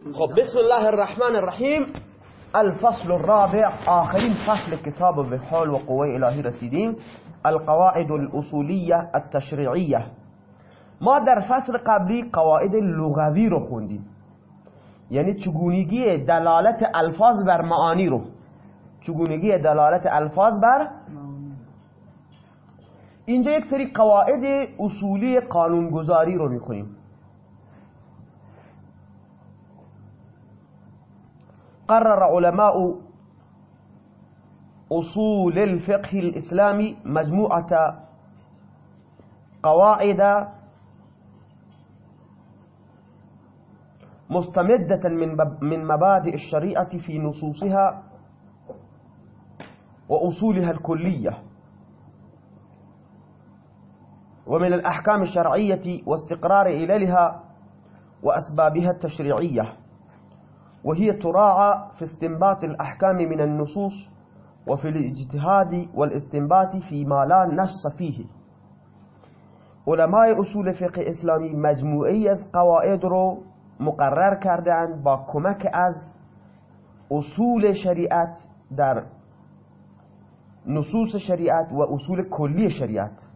خب بسم الله الرحمن الرحیم. الفصل الرابع آخرین فصل کتاب به حول و قوه الهی رسیدیم. القواعد الاصولیه التشریعیه. ما در فصل قبلی قواعد لغوی رو خوندیم. یعنی چگونگی دلالت الفاظ بر معانی رو. چگونگی دلالت الفاظ بر اینجا یک سری قواعد اصولی قانونگذاری رو می‌خونیم. قرر علماء أصول الفقه الإسلامي مجموعة قواعد مستمدة من مبادئ الشريعة في نصوصها وأصولها الكلية. ومن الأحكام الشرعية واستقرار إلالها وأسبابها التشريعية. وهي تراعى في استنباط الأحكام من النصوص وفي الاجتهاد والاستنباط فيما لا نص فيه. علماء أصول فقه اسلامی مجموعه‌ای از قواعد رو مقرر کردن با کمک از اصول شریعت در نصوص شریعت و اصول کلی شریعت.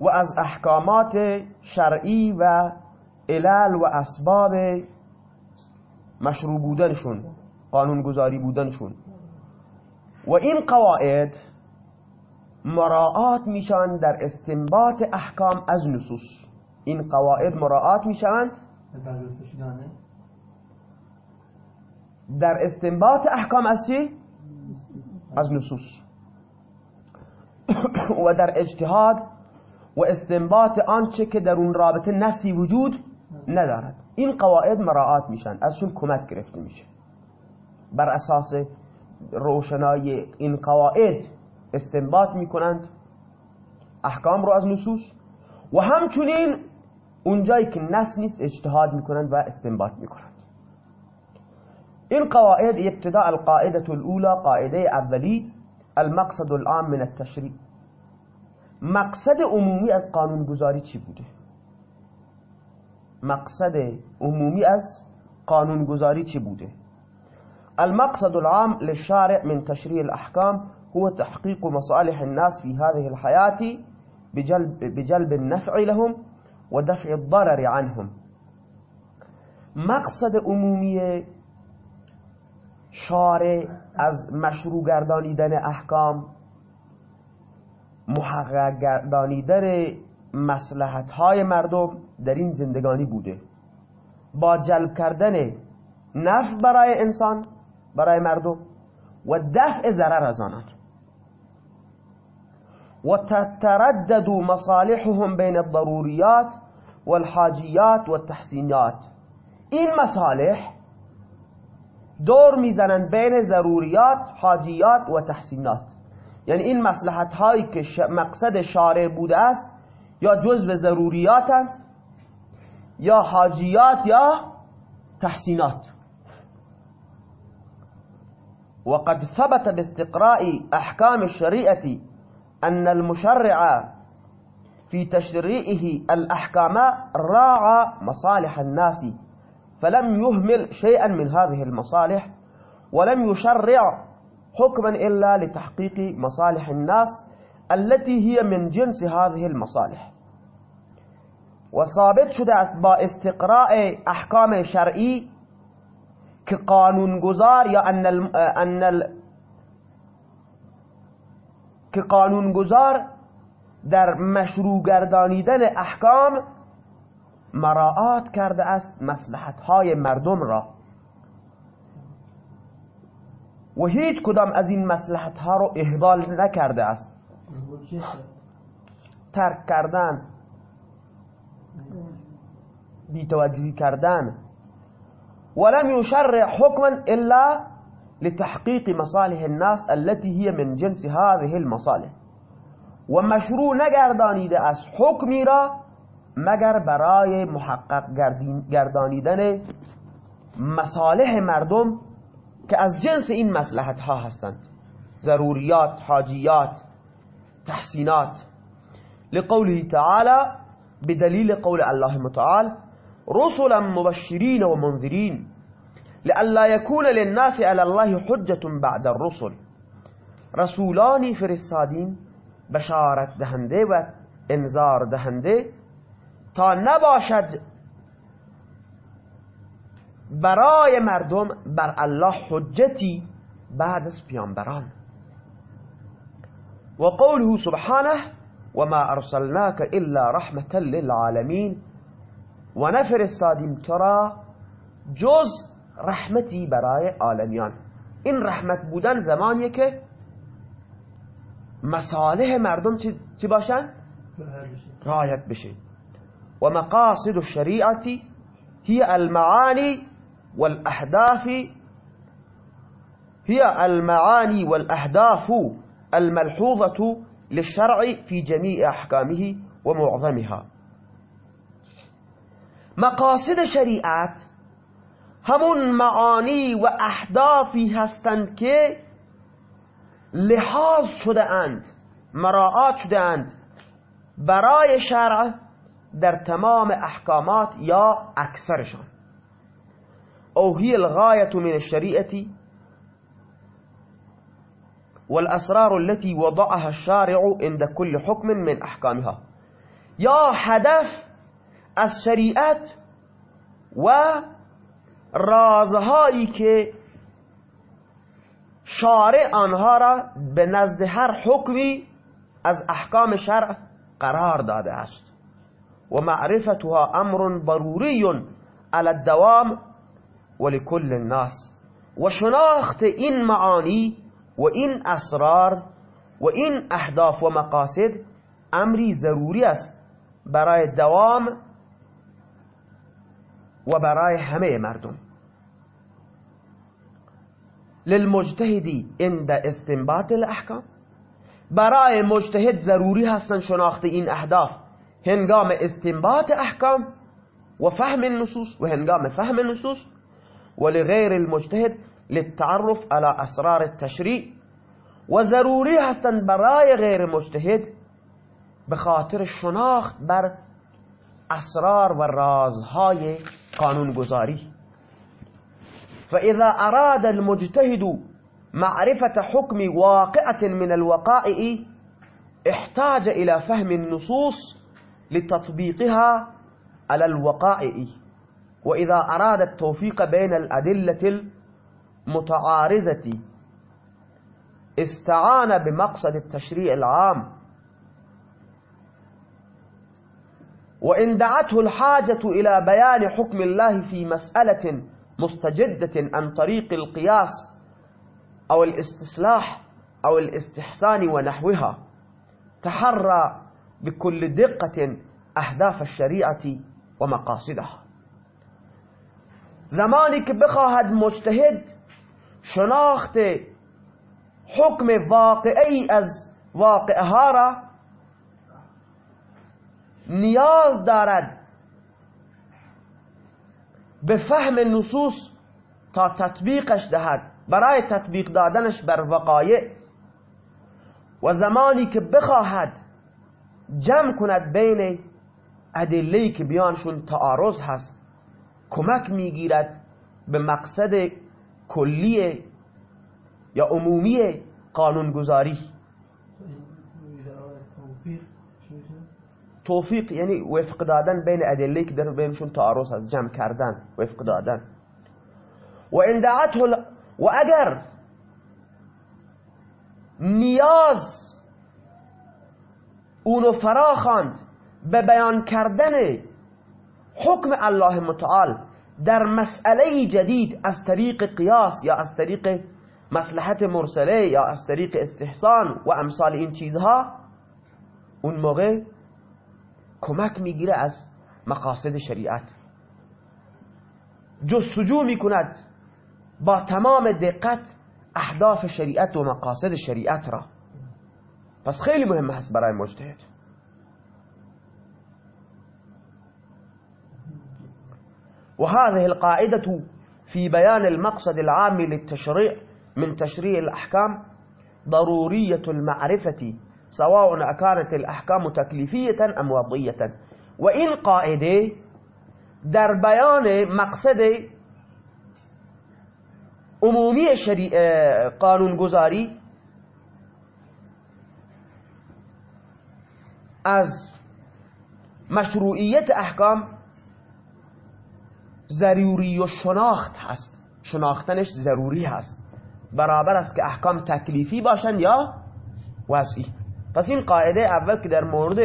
و از احکامات شرعی و علل و اسباب مشروع بودنشون قانونگذاری بودنشون. و این قواعد مراعات میشن در استنباط احکام از نصوص. این قواعد مراعات میشن در استنباط احکام از چی؟ از نصوص. و در اجتهاد و استنباط آنچه که در اون رابطه نصی وجود ندارد. این قواعد مراعات میشن ازشون کمک گرفته میشه. بر اساس روشنای این قواعد استنباط می‌کنند احکام رو از نصوص و همچنین اونجایی که نص نیست اجتهاد می‌کنند و استنباط می‌کنند. این قواعد ابتداء القاعدة الاولى قاعده اولی المقصد العام من التشریع. مقصد عمومی از قانون گذاری چی بوده؟ مقصد عمومی از قانون گذاری چی بوده؟ المقصد العام للشارع من تشريع الأحكام هو تحقيق مصالح الناس في هذه الحياة بجلب, بجلب النفع لهم ودفع الضرر عنهم. مقصد عمومی شارع از مشروع گردانیدن احکام محقق گردانیدن مصلحت های مردم در این زندگانی بوده. با جلب کردن نفع برای انسان برای مردم و دفع ضرر از آنان. و تتردد مصالحهم بین الضروریات والحاجیات والتحسینات این مصالح دور می‌زنن بین ضروریات حاجیات و تحسینات. یعنی این مصلحت هایی که مقصد شارع بوده است یا جزء ضروریاتند یا حاجیات یا تحسینات. وقد ثبت باستقراء أحكام الشريعة أن المشرع في تشريعه الأحكام راعى مصالح الناس فلم يهمل شيئا من هذه المصالح ولم يشرع حكما إلا لتحقيق مصالح الناس التي هي من جنس هذه المصالح. وثابت شده است با استقراء احکام شرعی که قانونگذار یا ان ال... ان ال... که قانونگذار در مشروع گردانیدن احکام مراعات کرده است مصلحت های مردم را. و هیچ کدام از این مصلحت ها رو اهمال نکرده است. ترک کردن. بیتوجهی کردن ولم يشرع حكما إلا لتحقيق مصالح الناس التي هي من جنس هذه المصالح. ومشروع نگردانیده از حکمی را مگر برای محقق گردانیدن مصالح مردم که از جنس این مصلحت ها هستند. ضروریات حاجیات تحسینات. لقوله تعالى بدليل قول الله متعال رسلا مبشرين ومنذرين لألا يكون للناس على الله حجة بعد الرسل. رسولانی فرستادیم بشارت دهنده و انذار دهنده. تا نباشد برای مردم بر الله حجتی بعد از پیامبران. و قوله سبحانه وما ارسلناك الا رحمة للعالمین و نفرستادیم ترا جز رحمتی برای عالمیان. این رحمت بودن زمانیه که مصالح مردم چی باشن؟ رایت بشه. و مقاصد الشریعتی هي المعاني والأهداف هي المعاني والأهداف الملحوظة للشرع في جميع أحكامه ومعظمها. مقاصد شریعت همون معانی و اهدافی هستند که لحاظ شده اند مراعات شده اند برای شرع در تمام احکامات یا اکثرشان. او هي الغاية من الشريعة والأسرار التي وضعها الشارع عند كل حكم من أحكامها. یا هدف از شریعت و رازهایی که شارع آنها را به نزد هر حکمی از احکام شرع قرار داده است. و معرفتها أمر ضروری على الدوام ولكل الناس. و شناخت این معانی و این أسرار و این أهداف و مقاصد امری ضروری است برای دوام و برای همه مردم. للمجتهدی عند استنباط الأحکام. برای مجتهد ضروری هستن شناخت این اهداف. هنگام استنباط احکام و فهم النصوص و هنگام فهم النصوص. ولغير المجتهد للتعرف على أسرار التشریع و ضروری هستند برای غیر مجتهد به خاطر شناخت بر اسرار و رازهای قانونگذاری. فإذا أراد المجتهد معرفة حكم واقعة من الوقائع احتاج إلى فهم النصوص لتطبيقها على الوقائع. وإذا أراد التوفيق بين الأدلة المتعارضة استعان بمقصد التشريع العام. وإن دعته الحاجة إلى بيان حكم الله في مسألة مستجدة عن طريق القياس أو الاستصلاح أو الاستحسان ونحوها تحرى بكل دقة أهداف الشريعة ومقاصدها. زمانی که بخواهد مجتهد شناخت حکم واقعی از واقعها را نیاز دارد به فهم نصوص تا تطبیقش دهد. برای تطبیق دادنش بر وقایع و زمانی که بخواهد جمع کند بین ادلهی که بیانشون تعارض هست کمک می‌گیرد به مقصد کلی یا عمومی قانونگذاری؟ توفیق یعنی وفق دادن بین ادله که در بینشون تعارض هست جمع کردن وفق دادن. و اندعته و اگر نیاز اونو فراخواند به بیان کردن حکم الله متعال در مسئله جدید از طریق قیاس یا از طریق مصلحت مرسله یا از طریق استحسان و امثال این چیزها اون موقع کمک می‌گیره از مقاصد شریعت. جستجو می‌کند با تمام دقت اهداف شریعت و مقاصد شریعت را. پس خیلی مهم هست برای مجتهد. وهذه القاعدة في بيان المقصد العام للتشريع من تشريع الأحكام ضرورية المعرفة سواء أكانت الأحكام تكليفية أم وضعية. و این قاعده در بیان مقصد عمومی قانونگذاری از مشروعیت احکام ضروری و شناخت هست. شناختنش ضروری هست. برابر است که احکام تکلیفی باشند یا وضعی. پس این قاعده اول که در مورد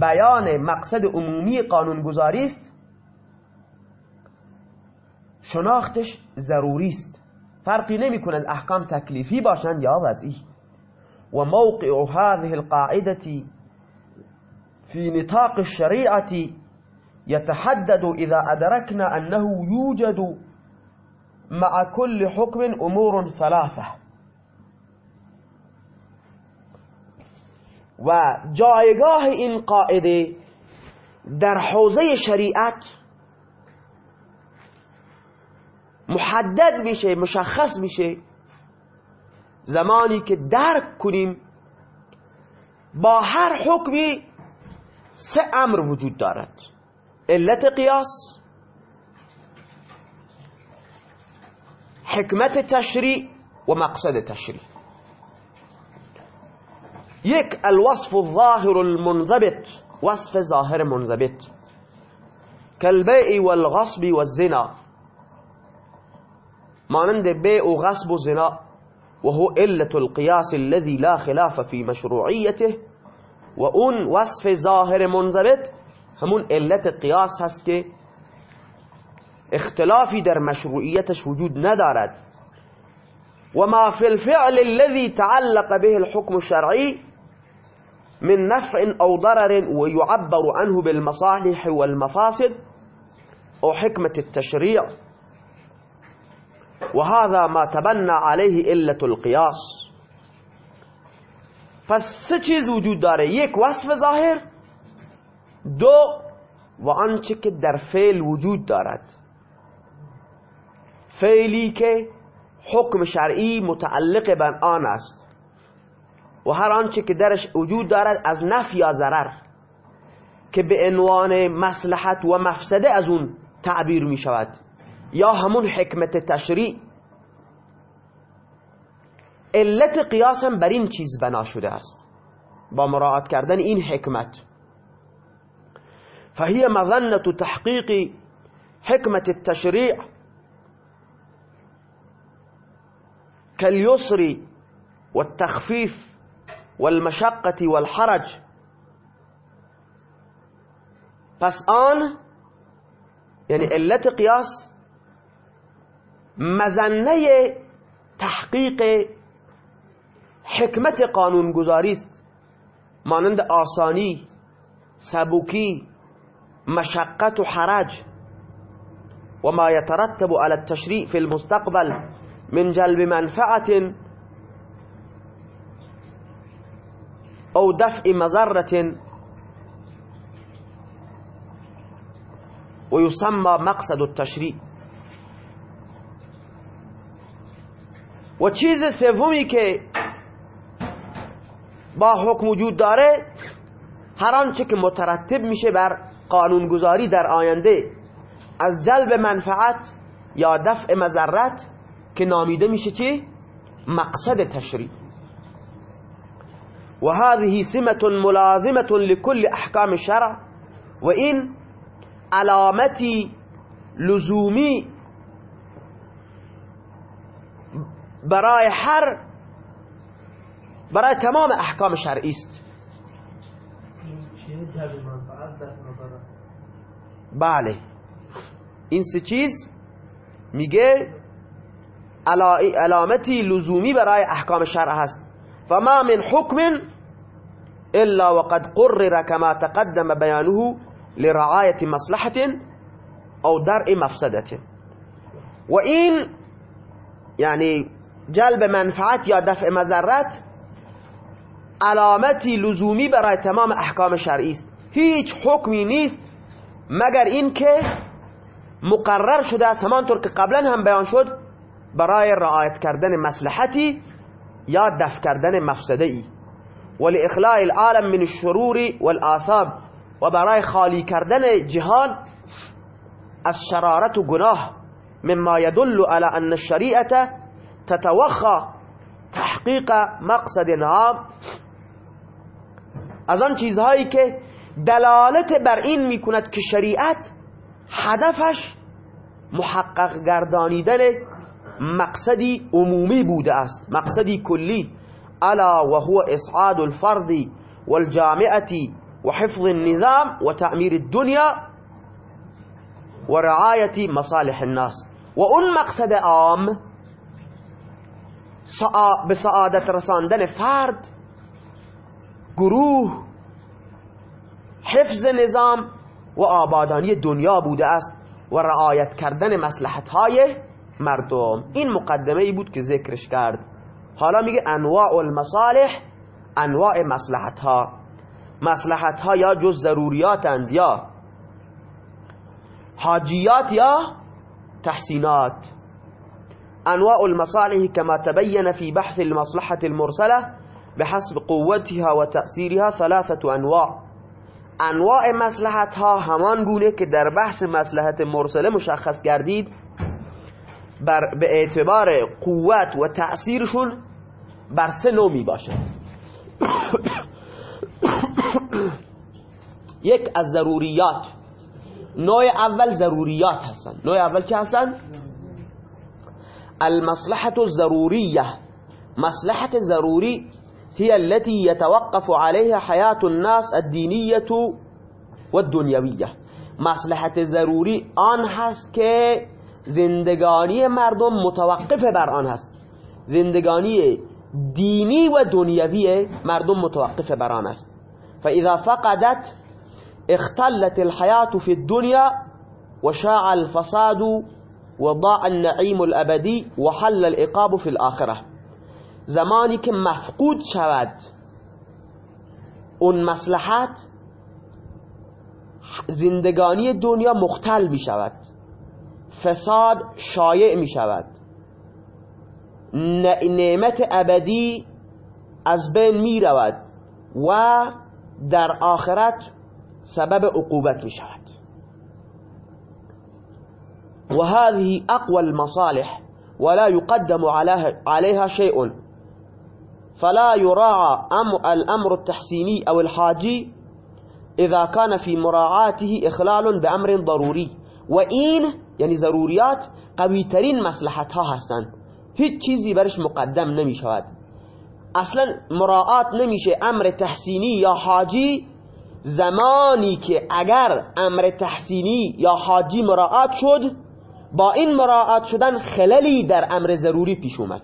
بیان مقصد عمومی قانونگذاری است شناختش ضروری است. فرقی نمی کند احکام تکلیفی باشند یا وضعی. و موقع هذه القاعده في نطاق الشريعة يتحدد إذا أدركنا أنه يوجد مع كل حكم أمور ثلاثة. و جایگاه این قاعده در حوزه شریعت محدد میشه مشخص میشه. زمانی که درک کنیم با هر حکمی سه امر وجود دارد. علت قیاس حکمت تشریع و مقصد تشریع یک الوصف الظاهر المنضبط وصف ظاهر منضبط. كالبيع والغصب والزنا. مانند بيع وغصب وزنا وهو علة القياس الذي لا خلاف في مشروعيته. و اون وصف ظاهر منضبط همون علت قیاس هست که اختلافی در مشروعیتش وجود ندارد. و ما فی الفعل الذي تعلق به الحكم الشرعي من نفع أو ضرر ويعبر عنه بالمصالح والمفاسد أو حكمة التشريع وهذا ما تبنى عليه إلة القياس سه چیز وجود داره. یک وصف ظاهر دو و آنچه که در فعل وجود دارد. فعلی که حکم شرعی متعلق بر آن است. و هر آنچه که درش وجود دارد از نفع یا ضرر که به عنوان مصلحت و مفسده از اون تعبیر می شود. یا همون حکمت تشریع. علت قیاسم بر این چیز بنا شده است. با مراعات کردن این حکمت. فهي مظنة تحقيق حكمة التشريع كاليسر والتخفيف والمشقة والحرج. پس آن یعنی علت قیاس مزنه تحقیق حکمت قانون گذاری است مانند آسانی سبوکی مشقت و حرج و ما يترتب على التشريع في المستقبل من جلب منفعة أو دفع مضرة. ويسمى مقصد التشريع. و چیز که با حکم وجود داره هر آنچه که مترتب میشه بر قانونگذاری در آینده از جلب منفعت یا دفع مضرت که نامیده میشه چی؟ مقصد تشریع. و هذه سمة ملازمة لكل أحكام الشرع و این علامتی لزومی برای هر برای تمام احکام شرعی است. بله. این سه چیز میگه علامتی لزومی برای احکام شرع هست. فما من حکم الا وقد قرر كما تقدم بيانه لرعاية مصلحة أو درء مفسدة. و این یعنی جلب منفعت یا دفع مذرت علامتی لزومی برای تمام احکام شرعی است. هیچ حکمی نیست مگر اینکه مقرر شده است همانطور که قبلا هم بیان شد برای رعایت کردن مصلحتی یا دفع کردن مفسده ای ولإخلاء العالم من الشرور والآثام. و برای خالی کردن جهان از شرارت و گناه مما يدل على ان الشريعة تتوخى تحقيق مقصد عام از آن چیزهایی که دلالت بر این میکند که شریعت هدفش محقق گردانیدن مقصدی عمومی بوده است. مقصدی کلی. الا وهو اسعاد الفرد والجامعة وحفظ النظام وتعمير الدنيا ورعاية مصالح الناس. وأن مقصد عام بسعادة رساندن فرد گروه حفظ نظام و آبادانی دنیا بوده است و رعایت کردن مسلحت های مردم. این مقدمه ای بود که ذکرش کرد. حالا میگه انواع المصالح انواع مسلحت ها مسلحت ها یا جز ضروریاتند یا حاجیات یا تحسینات. انواع المصالح كما تبين في بحث المصلحة المرسلة بحسب قوتها وتأثيرها ثلاثة انواع. انواع مسلحت ها همان گونه که در بحث مسلحت مرسله مشخص گردید بر به اعتبار قوت و تأثیرشون بر سه نوع می باشه یک از ضروریات. نوع اول ضروریات هستن. نوع اول چه هستن؟ المصلحة الضرورية مصلحة ضروری هي التي يتوقف عليها حياة الناس الدينية والدنيوية. مصلحت ضروری آن هست که زندگانی مردم متوقف بر آن هست. زندگانی دینی و دنیوی مردم متوقف بر آن است. فإذا فقدت اختلت الحياة في الدنيا وشاع الفساد وضاع النعيم الأبدي وحل العقاب في الآخرة. زمانی که مفقود شود. اون مصلحت زندگانی دنیا مختل می شود. فساد شایع می شود. نعمت ابدی از بین می رود و در آخرت سبب عقوبت می شود. و هذه اقوى المصالح ولا يقدم عليها شيء فلا يراعى الأمر التحسيني أو الحاجي إذا كان في مراعاته إخلال بأمر ضروري. وإن يعني ضروريات قوي ترين مصلحتها هستند هیچ برش مقدم نمی شود. أصلا مراعات نمیشه أمر تحسینی یا حاجی. زمانی که أمر تحسینی یا حاجی مراعات شد با این مراعات شدن خللی در أمر ضروری پیش اومد.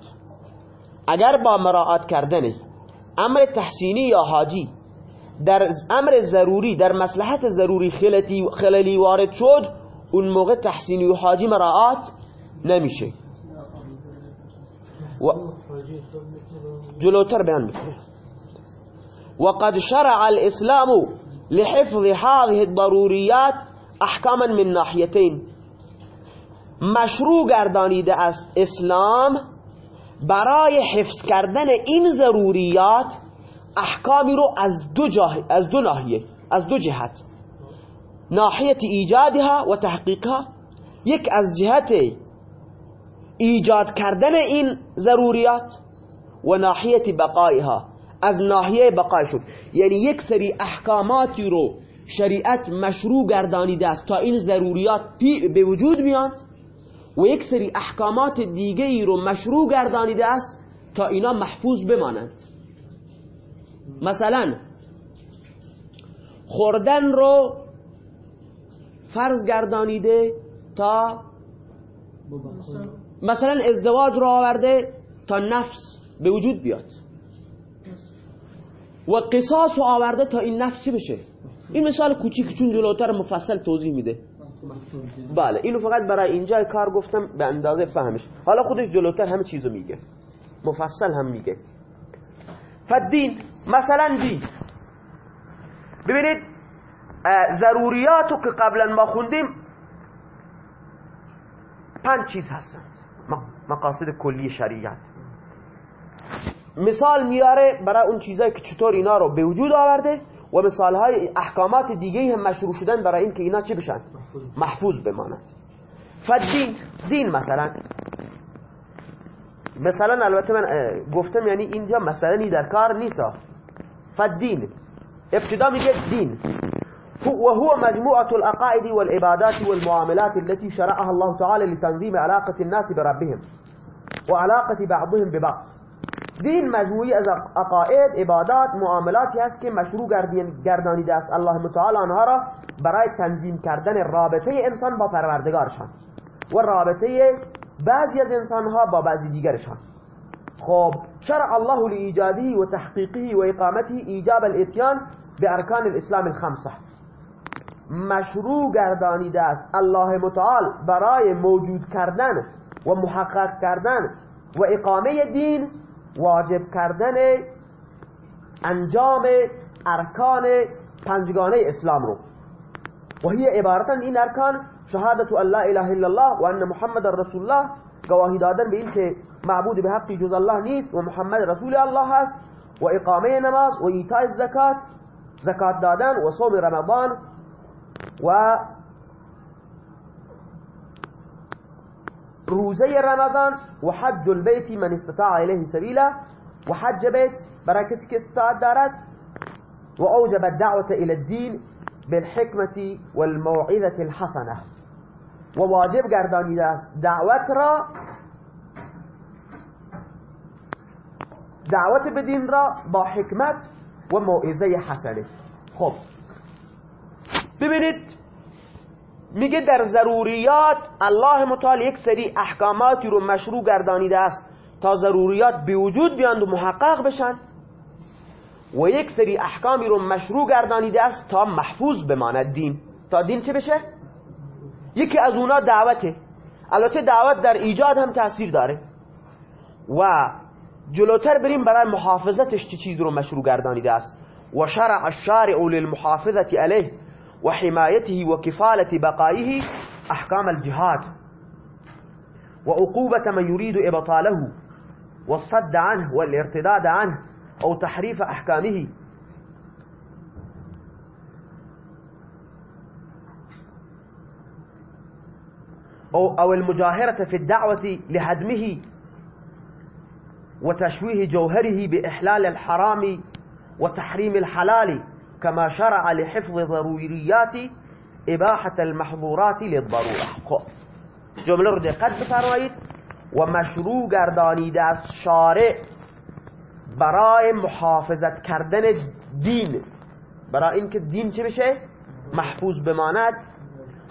اگر با مراعات کردن أمر تحسینی یا حاجی در أمر ضروری در مصلحت ضروری خللی وارد شد اون موقع تحسینی و حاجی مراعات نمیشه. و جلوتر بیان میکنه وقد شرع الاسلام لحفظ هذه الضروريات احکاما من ناحيتين. مشروع گردانیده است اسلام برای حفظ کردن این ضروریات احکامی رو از دو, جاه... از دو ناحیه از دو جهت. ناحية إيجادها وتحقيقها. یک از جهت ایجاد کردن این ضروریات وناحية بقائها. از ناحیه بقایشون یعنی یک سری احکاماتی رو شریعت مشروع گردانیده است تا این ضروریات به وجود میاد و یک سری احکامات دیگه ای رو مشروع گردانیده است تا اینا محفوظ بمانند. مثلا خوردن رو فرض گردانیده تا مثلا ازدواج رو آورده تا نفس به وجود بیاد. و قصاص رو آورده تا این نفس چی بشه؟ این مثال کوچیک چون جلوتر مفصل توضیح میده. بله اینو فقط برای اینجا کار گفتم به اندازه فهمش. حالا خودش جلوتر همه چیزو میگه. مفصل هم میگه. فالدين مثلا دین. ببینید ضروریاتو که قبلا ما خوندیم پنج چیز هستند. مقاصد کلی شریعت. مثال میاره برای اون چیزایی که چطور اینا رو به وجود آورده. و مثال های احکامات دیگه هم مشروع شدن برای این که اینا چه بشن؟ محفوظ بماند فالدين دین مثلا. مثلا البته من گفتم یعنی اینجا مثلا در کار نیست. فالدين. ابتدا میگه دین. وهو مجموعة العقائد والعبادات والمعاملات التي شرعها الله تعالى لتنظيم علاقة الناس بربهم وعلاقة بعضهم ببعض. دین مجموعی از عقاید عبادات معاملاتی هست که مشروع گردانیده است. الله متعال آنها را برای تنظیم کردن رابطه انسان با پروردگارشان و رابطه بعضی از انسانها با بعضی دیگرشان. خب شرع الله لإيجاده وتحقيقه وإقامته إيجاب الإتيان بأركان الإسلام الخمسة. مشروع گردانیده است. الله متعال برای موجود کردن و محقق کردن و اقامه دین واجب کردن انجام ارکان پنجگانه اسلام رو. وهي عبارتا این ارکان شهادة أن لا إله إلا الله وأن محمد رسول الله گواهی دادن به که معبود به حقی جز الله نیست و محمد رسول الله هست و اقامه نماز و ایتاء زکات زکات دادن و صوم رمضان و روزه رمضان و حج البيت من استطاع إليه سبيلا و حج بيت برای کسی که استطاعت دارد و اوجب الدعوة إلى الدين بالحكمة والموعظة الحسنة. و واجب گردانیده است دعوت را دعوت به دین را با حکمت و موعظه حسنه. خب. ببینید میگه در ضروریات الله متعال یک سری احکاماتی رو مشروع گردانیده است تا ضروریات به وجود بیاند و محقق بشن و یک سری احکامی رو مشروع گردانیده است تا محفوظ بماند دین. تا دین چه بشه؟ یکی از اونا دعوته. البته دعوت در ایجاد هم تاثیر داره. و جلوتر بریم برای محافظتش چه چیز رو مشروع گردانیده است. و شرع الشارع للمحافظت علیه. وحمايته وكفالة بقائه أحكام الجهاد وعقوبة من يريد إبطاله والصد عنه والارتداد عنه أو تحريف أحكامه. أو, أو المجاهرة في الدعوة لهدمه وتشويه جوهره بإحلال الحرام وتحريم الحلال. كما شرع لحفظ ضروريات اباحة المحظورات للضرورة. خب جمله رو دقت بفرمایید و مشروع گردانیده از شارع برای محافظت کردن دین. برای اینکه دین چه بشه؟ محفوظ بماند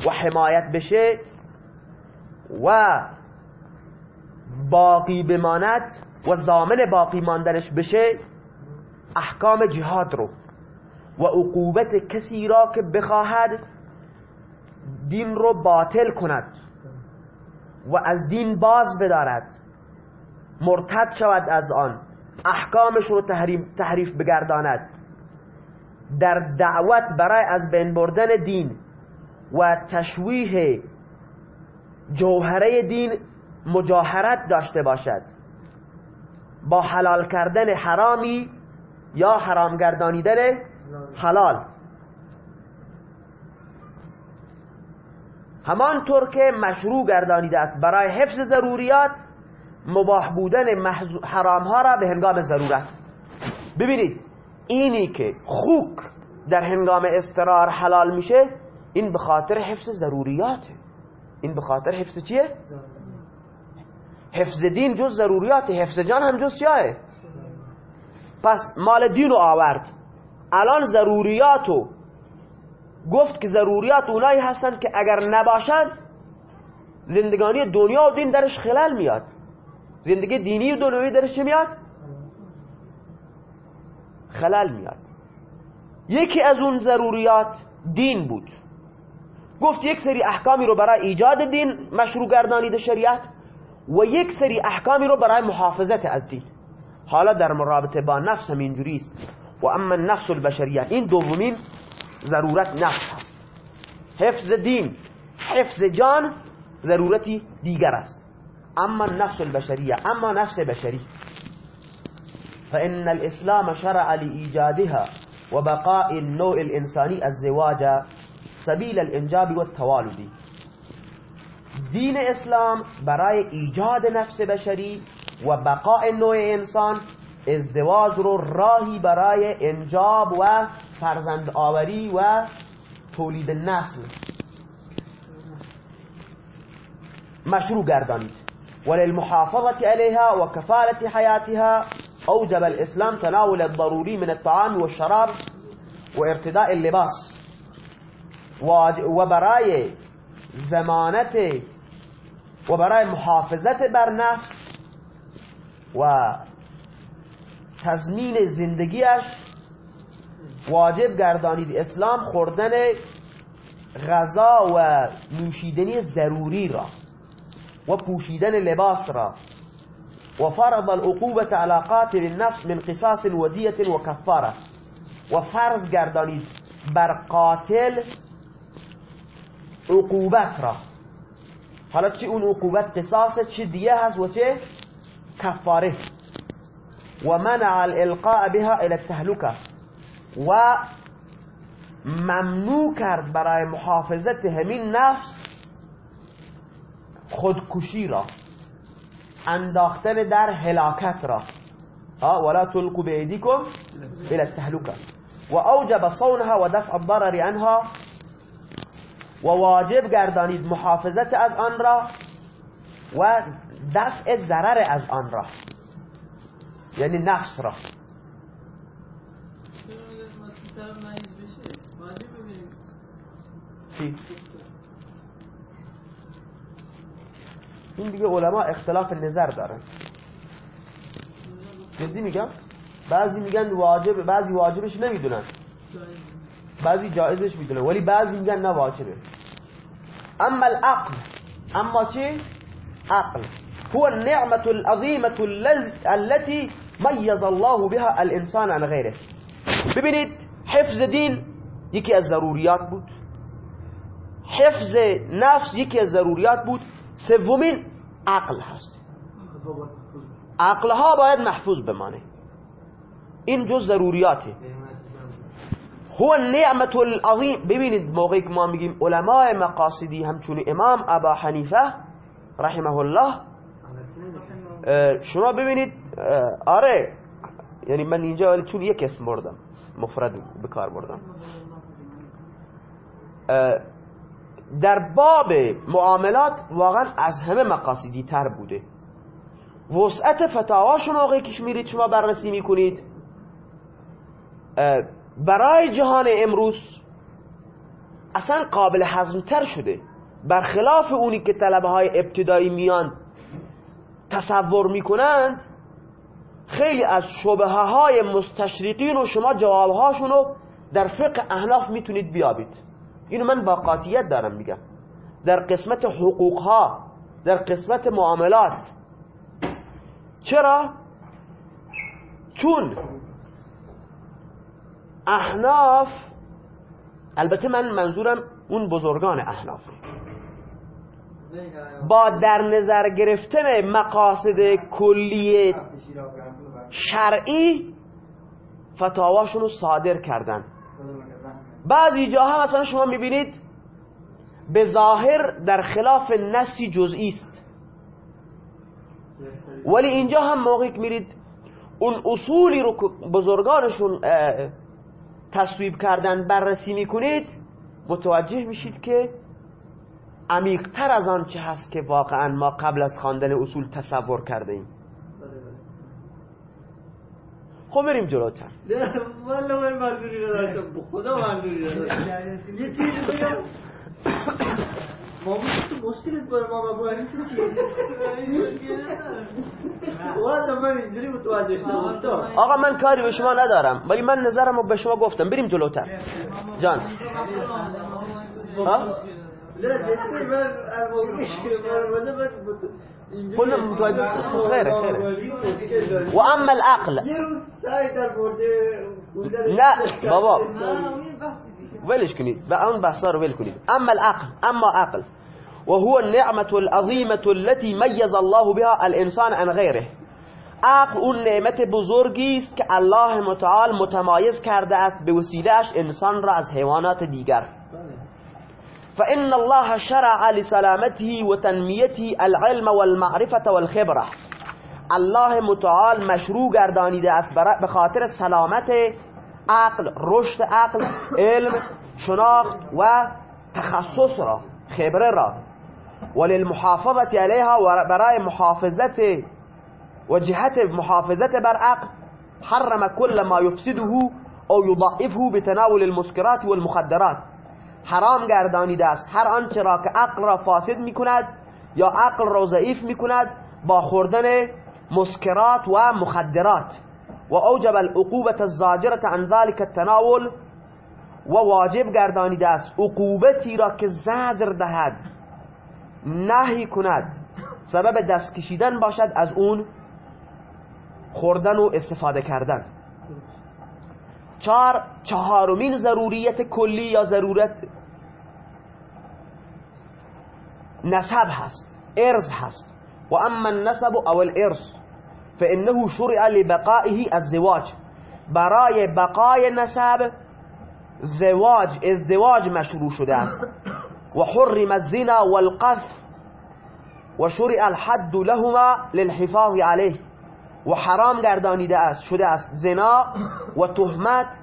و حمایت بشه و باقی بماند و ضامن باقی ماندنش بشه. احکام جهاد رو و عقوبت کسی را که بخواهد دین رو باطل کند و از دین باز بدارد مرتد شود از آن احکامش رو تحریف بگرداند. در دعوت برای از بین بردن دین و تشویه جوهره دین مجاهرت داشته باشد. با حلال کردن حرامی یا حرام گردانیدن حلال همانطور که مشروع گردانیده است برای حفظ ضروریات مباح بودن حرام ها را به هنگام ضرورت ببینید اینی که خوک در هنگام اضطرار حلال میشه این به خاطر حفظ ضروریاته این به خاطر حفظ چیه؟ حفظ دین جز ضروریاته حفظ جان هم جز چیه؟ پس مال دین رو آورد الان ضروریاتو گفت که ضروریات اونایی هستن که اگر نباشد زندگانی دنیا و دین درش خلل میاد. زندگی دینی و دنیوی درش چه میاد؟ خلل میاد. یکی از اون ضروریات دین بود. گفت یک سری احکامی رو برای ایجاد دین مشروع گردانید شریعت و یک سری احکامی رو برای محافظت از دین. حالا در رابطه با نفس هم اینجوری است. وأما النفس البشرية این دومین ضرورت نفس هست. حفظ دین حفظ جان ضرورتی دیگر است. أما النفس البشریه أما نفس بشری فإن الإسلام شرع لإيجادها وبقاء النوع الإنساني الزواج سبيل الإنجاب والتوالد. دین إسلام برای ایجاد نفس بشری و بقاء نوع انسان ازدواج رو راهی برای انجاب و فرزند آوری و تولید نسل مشروع گردانید. وللمحافظة عليها وكفالة حياتها أوجب الإسلام تناول الضروري من الطعام والشراب وارتداء اللباس. وبراي زمانت وبراي محافظة بر نفس و تضمین زندگیش واجب گردانید. اسلام خوردن غذا و نوشیدنی ضروری را و پوشیدن لباس را و فرض العقوبة على قاتل النفس من قصاص ودیت و کفاره. و فرض گردانید بر قاتل عقوبت را. حالا چه اون عقوبت قصاص چه دیه هست و چه کفاره؟ و منع الإلقاء بها إلى التهلكة. و ممنوع کرد برای محافظت همین نفس خودکشی را انداختن در هلاکت را. ولا تلقوا بأيديكم إلى التهلكة. وأوجب صونها ودفع الضرر عنها. و واجب گردانید محافظت از آن را و دفع ضرر از آن را. یعنی نفس را؟ این دیگه علما اختلاف نظر دارن. جدی میگم؟ بعضی میگن واجب بعضی واجبش نمی‌دونن. بعضی جایزش می‌دونن ولی بعضی میگن نه واجبه. أما العقل اما چی؟ عقل. هو النعمة العظيمة التي ميز الله بها الإنسان عن غيره. ببینید حفظ دین یکی از ضروریات بود. حفظ نفس یکی از ضروریات بود سومین عقل هست عقلها باید محفوظ بمانه. این جز ضروریاته. هو نعمت العظیم. ببینید موقعی که ما میگیم علماء مقاصدی همچون امام ابا حنیفه رحمه الله. شما ببینید آره. یعنی من اینجا چون یک اسم بردم. مفرد بکار بردم. در باب معاملات واقعا از همه مقاصدی تر بوده. وسعت فتاوا شما موقعی که میرید شما بررسی می‌کنید. برای جهان امروز اصلا قابل تر شده. برخلاف اونی که طلبه های ابتدایی میان تصور می‌کنند خیلی از شبه های مستشرقین و شما جوابهاشون رو در فقه احناف می‌تونید بیابید. اینو من با قاطعیت دارم میگم. در قسمت حقوق ها در قسمت معاملات. چرا؟ چون احناف البته من منظورم اون بزرگان احناف. با در نظر گرفتن مقاصد کلی شرعی فتاواشون رو صادر کردن. بعضی جاها مثلا شما می‌بینید به ظاهر در خلاف نصی جزئی است. ولی اینجا هم موقعی که میرید اون اصولی رو بزرگانشون تصویب کردن بررسی می‌کنید متوجه میشید که عمیقتر از آن چه هست که واقعا ما قبل از خواندن اصول تصور کرده ایم خب بریم جلوتر. والا من منظوری نداشتم خدا منظوری نداشتم یه چیزی بگم. مامون تو مشکلت برای ماما با این چیه والا من اینجوری متوجه شدم آقا من کاری به شما ندارم ولی من نظرم رو به شما گفتم. بریم جلوتر. جان. ها؟ لا جدی من من من كل خير خير وأما العقل لا بابا. ولش كنيد بقى بحصار ول کنید أما العقل أما عقل وهو النعمة العظيمة التي ميز الله بها الإنسان عن غيره. عقل اون نعمت بزرگی است که الله متعال متمایز کرده است به وسیلهش انسان را از حیوانات دیگر. فإن الله شرع لسلامته وتنميته العلم والمعرفة والخبرة. الله متعال مشروع گردانیده است به خاطر سلامت عقل رشد عقل علم شناخت و تخصص را خبره را. وللمحافظة عليها برای محافظت و جهت محافظت بر عقل حرم كل ما يفسده أو يضعفه بتناول المسكرات والمخدرات. حرام گردانیده است. هر آنچه را که عقل را فاسد می کند یا عقل را ضعیف می کند با خوردن مسکرات و مخدرات. و اوجب العقوبة الزاجرة عن ذلك التناول و واجب گردانیده است. عقوبتی را که زجر دهد نهی کند سبب دست کشیدن باشد از اون خوردن و استفاده کردن. چهار چهارمین ضروریت کلی یا ضرورت نسب هست عرض هست. و اما النسب او العرض فانه شرع لبقائه الزواج. برای بقای نسب زواج ازدواج مشروع شده است. و حرم الزنا والقذف و شرع الحد لهما للحفاظ عليه و حرام گردانیده است شده است. زنا و تهمت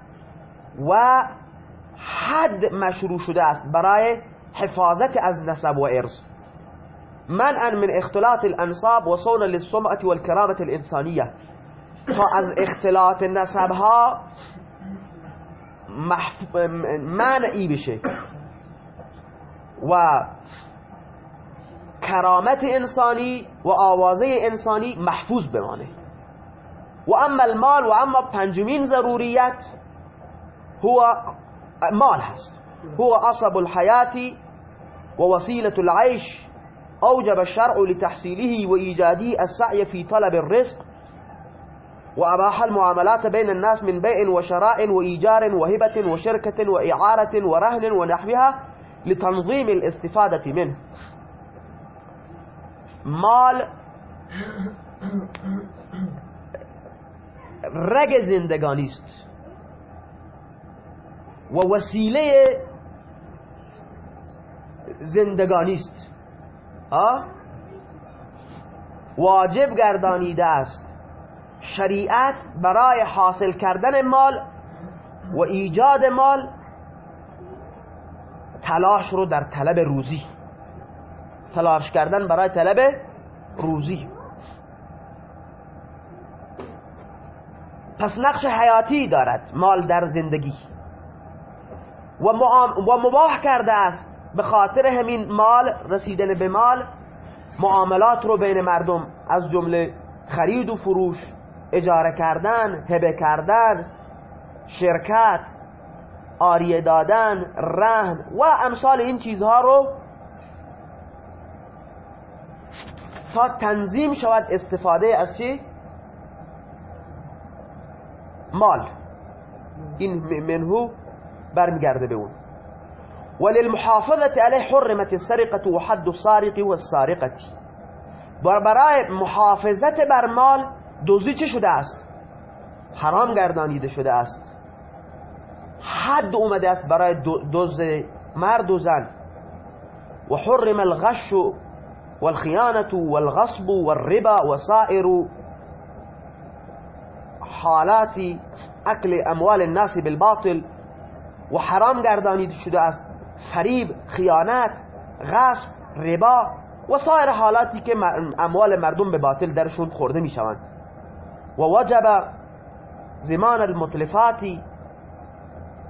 و حد مشروع شده است برای حفاظت از نسب و عرض. منعا من اختلاط الأنساب و صونا للسمعة والكرامة الانسانیه. تا از اختلاط نسبها محف... منعی بشه. و کرامت انسانی و آوازه انسانی محفوظ بمانه. و اما المال و اما پنجمین ضروریت هو مال هست هو عصب الحياة ووسيلة العيش أوجب الشرع لتحصيله وإيجاده السعي في طلب الرزق وأباح المعاملات بين الناس من بيع وشراء وإيجار وهبة وشركة وإعارة ورهن ونحوها لتنظيم الاستفادة منه. مال رگ زندگانی است. و وسیله زندگانی است. واجب گردانیده است. شریعت برای حاصل کردن مال و ایجاد مال تلاش رو در طلب روزی. تلاش کردن برای طلب روزی. پس نقش حیاتی دارد مال در زندگی و, و مباح کرده است به خاطر همین مال رسیدن به مال معاملات رو بین مردم از جمله خرید و فروش اجاره کردن هبه کردن شرکت عاریه دادن رهن و امثال این چیزها رو تا تنظیم شود استفاده از چی؟ مال. این منهو برمیگرده به اون وللمحافظة عليه حرمت السرقة وحد السارق والسارقة. برای محافظت بر مال دزدی چه شده است؟ حرام گردانیده شده است. حد اومده است برای دزد مرد و زن. و حرم الغش والخيانة والغصب والربا وسائر حالات اكل اموال الناس بالباطل و حرام شده است. فریب خیانت غصب ربا و سایر حالاتی که اموال مردم به باطل درشون خورده می شوند و وجب ضمان المتلفات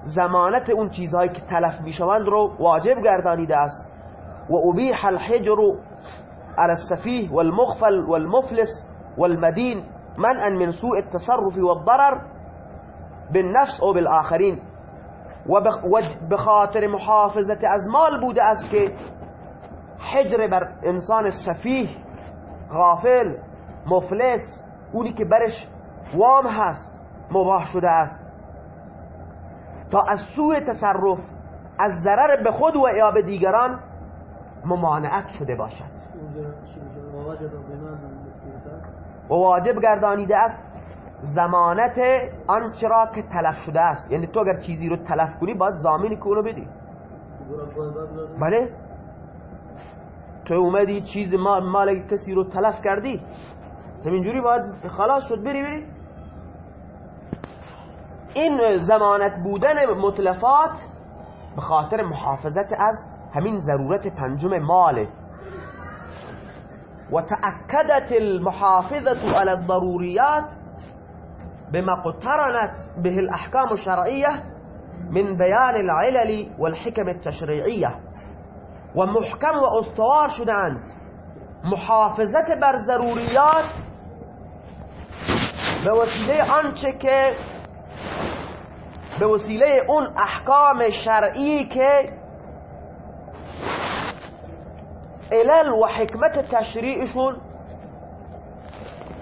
ضمانت اون چیزهایی که تلف می شوند رو واجب گردانیده است. و ابیح الحجر على السفيه والمغفل والمفلس والمدين منعا من سوء التصرف والضرر بالنفس أو بالآخرین و به خاطر محافظت از بوده است که حجر بر إنسان سفیه غافل مفلس اونی که برش وام هست مباح شده است تا از سوء تصرف از ضرر به خود و یا به دیگران ممانعت شده باشد. و واجب گردانیده است ضمانت آنچه را که تلف شده است. یعنی تو اگر چیزی رو تلف کنی باید ضامنی که اونو بدی. بله؟ تو اومدی چیز مال کسی رو تلف کردی. همینجوری باید خلاص شد بری بری. این ضمانت بودن متلفات به خاطر محافظت از همین ضرورت پنجم ماله وتأكدت المحافظة على الضروريات بما اقترنت به الأحكام الشرعية من بيان العلل والحكم التشريعية. ومحكم واستوار شدند محافظت بر ضروریات به وسیله آنچه که به اون که علل و حکمت تشریعشون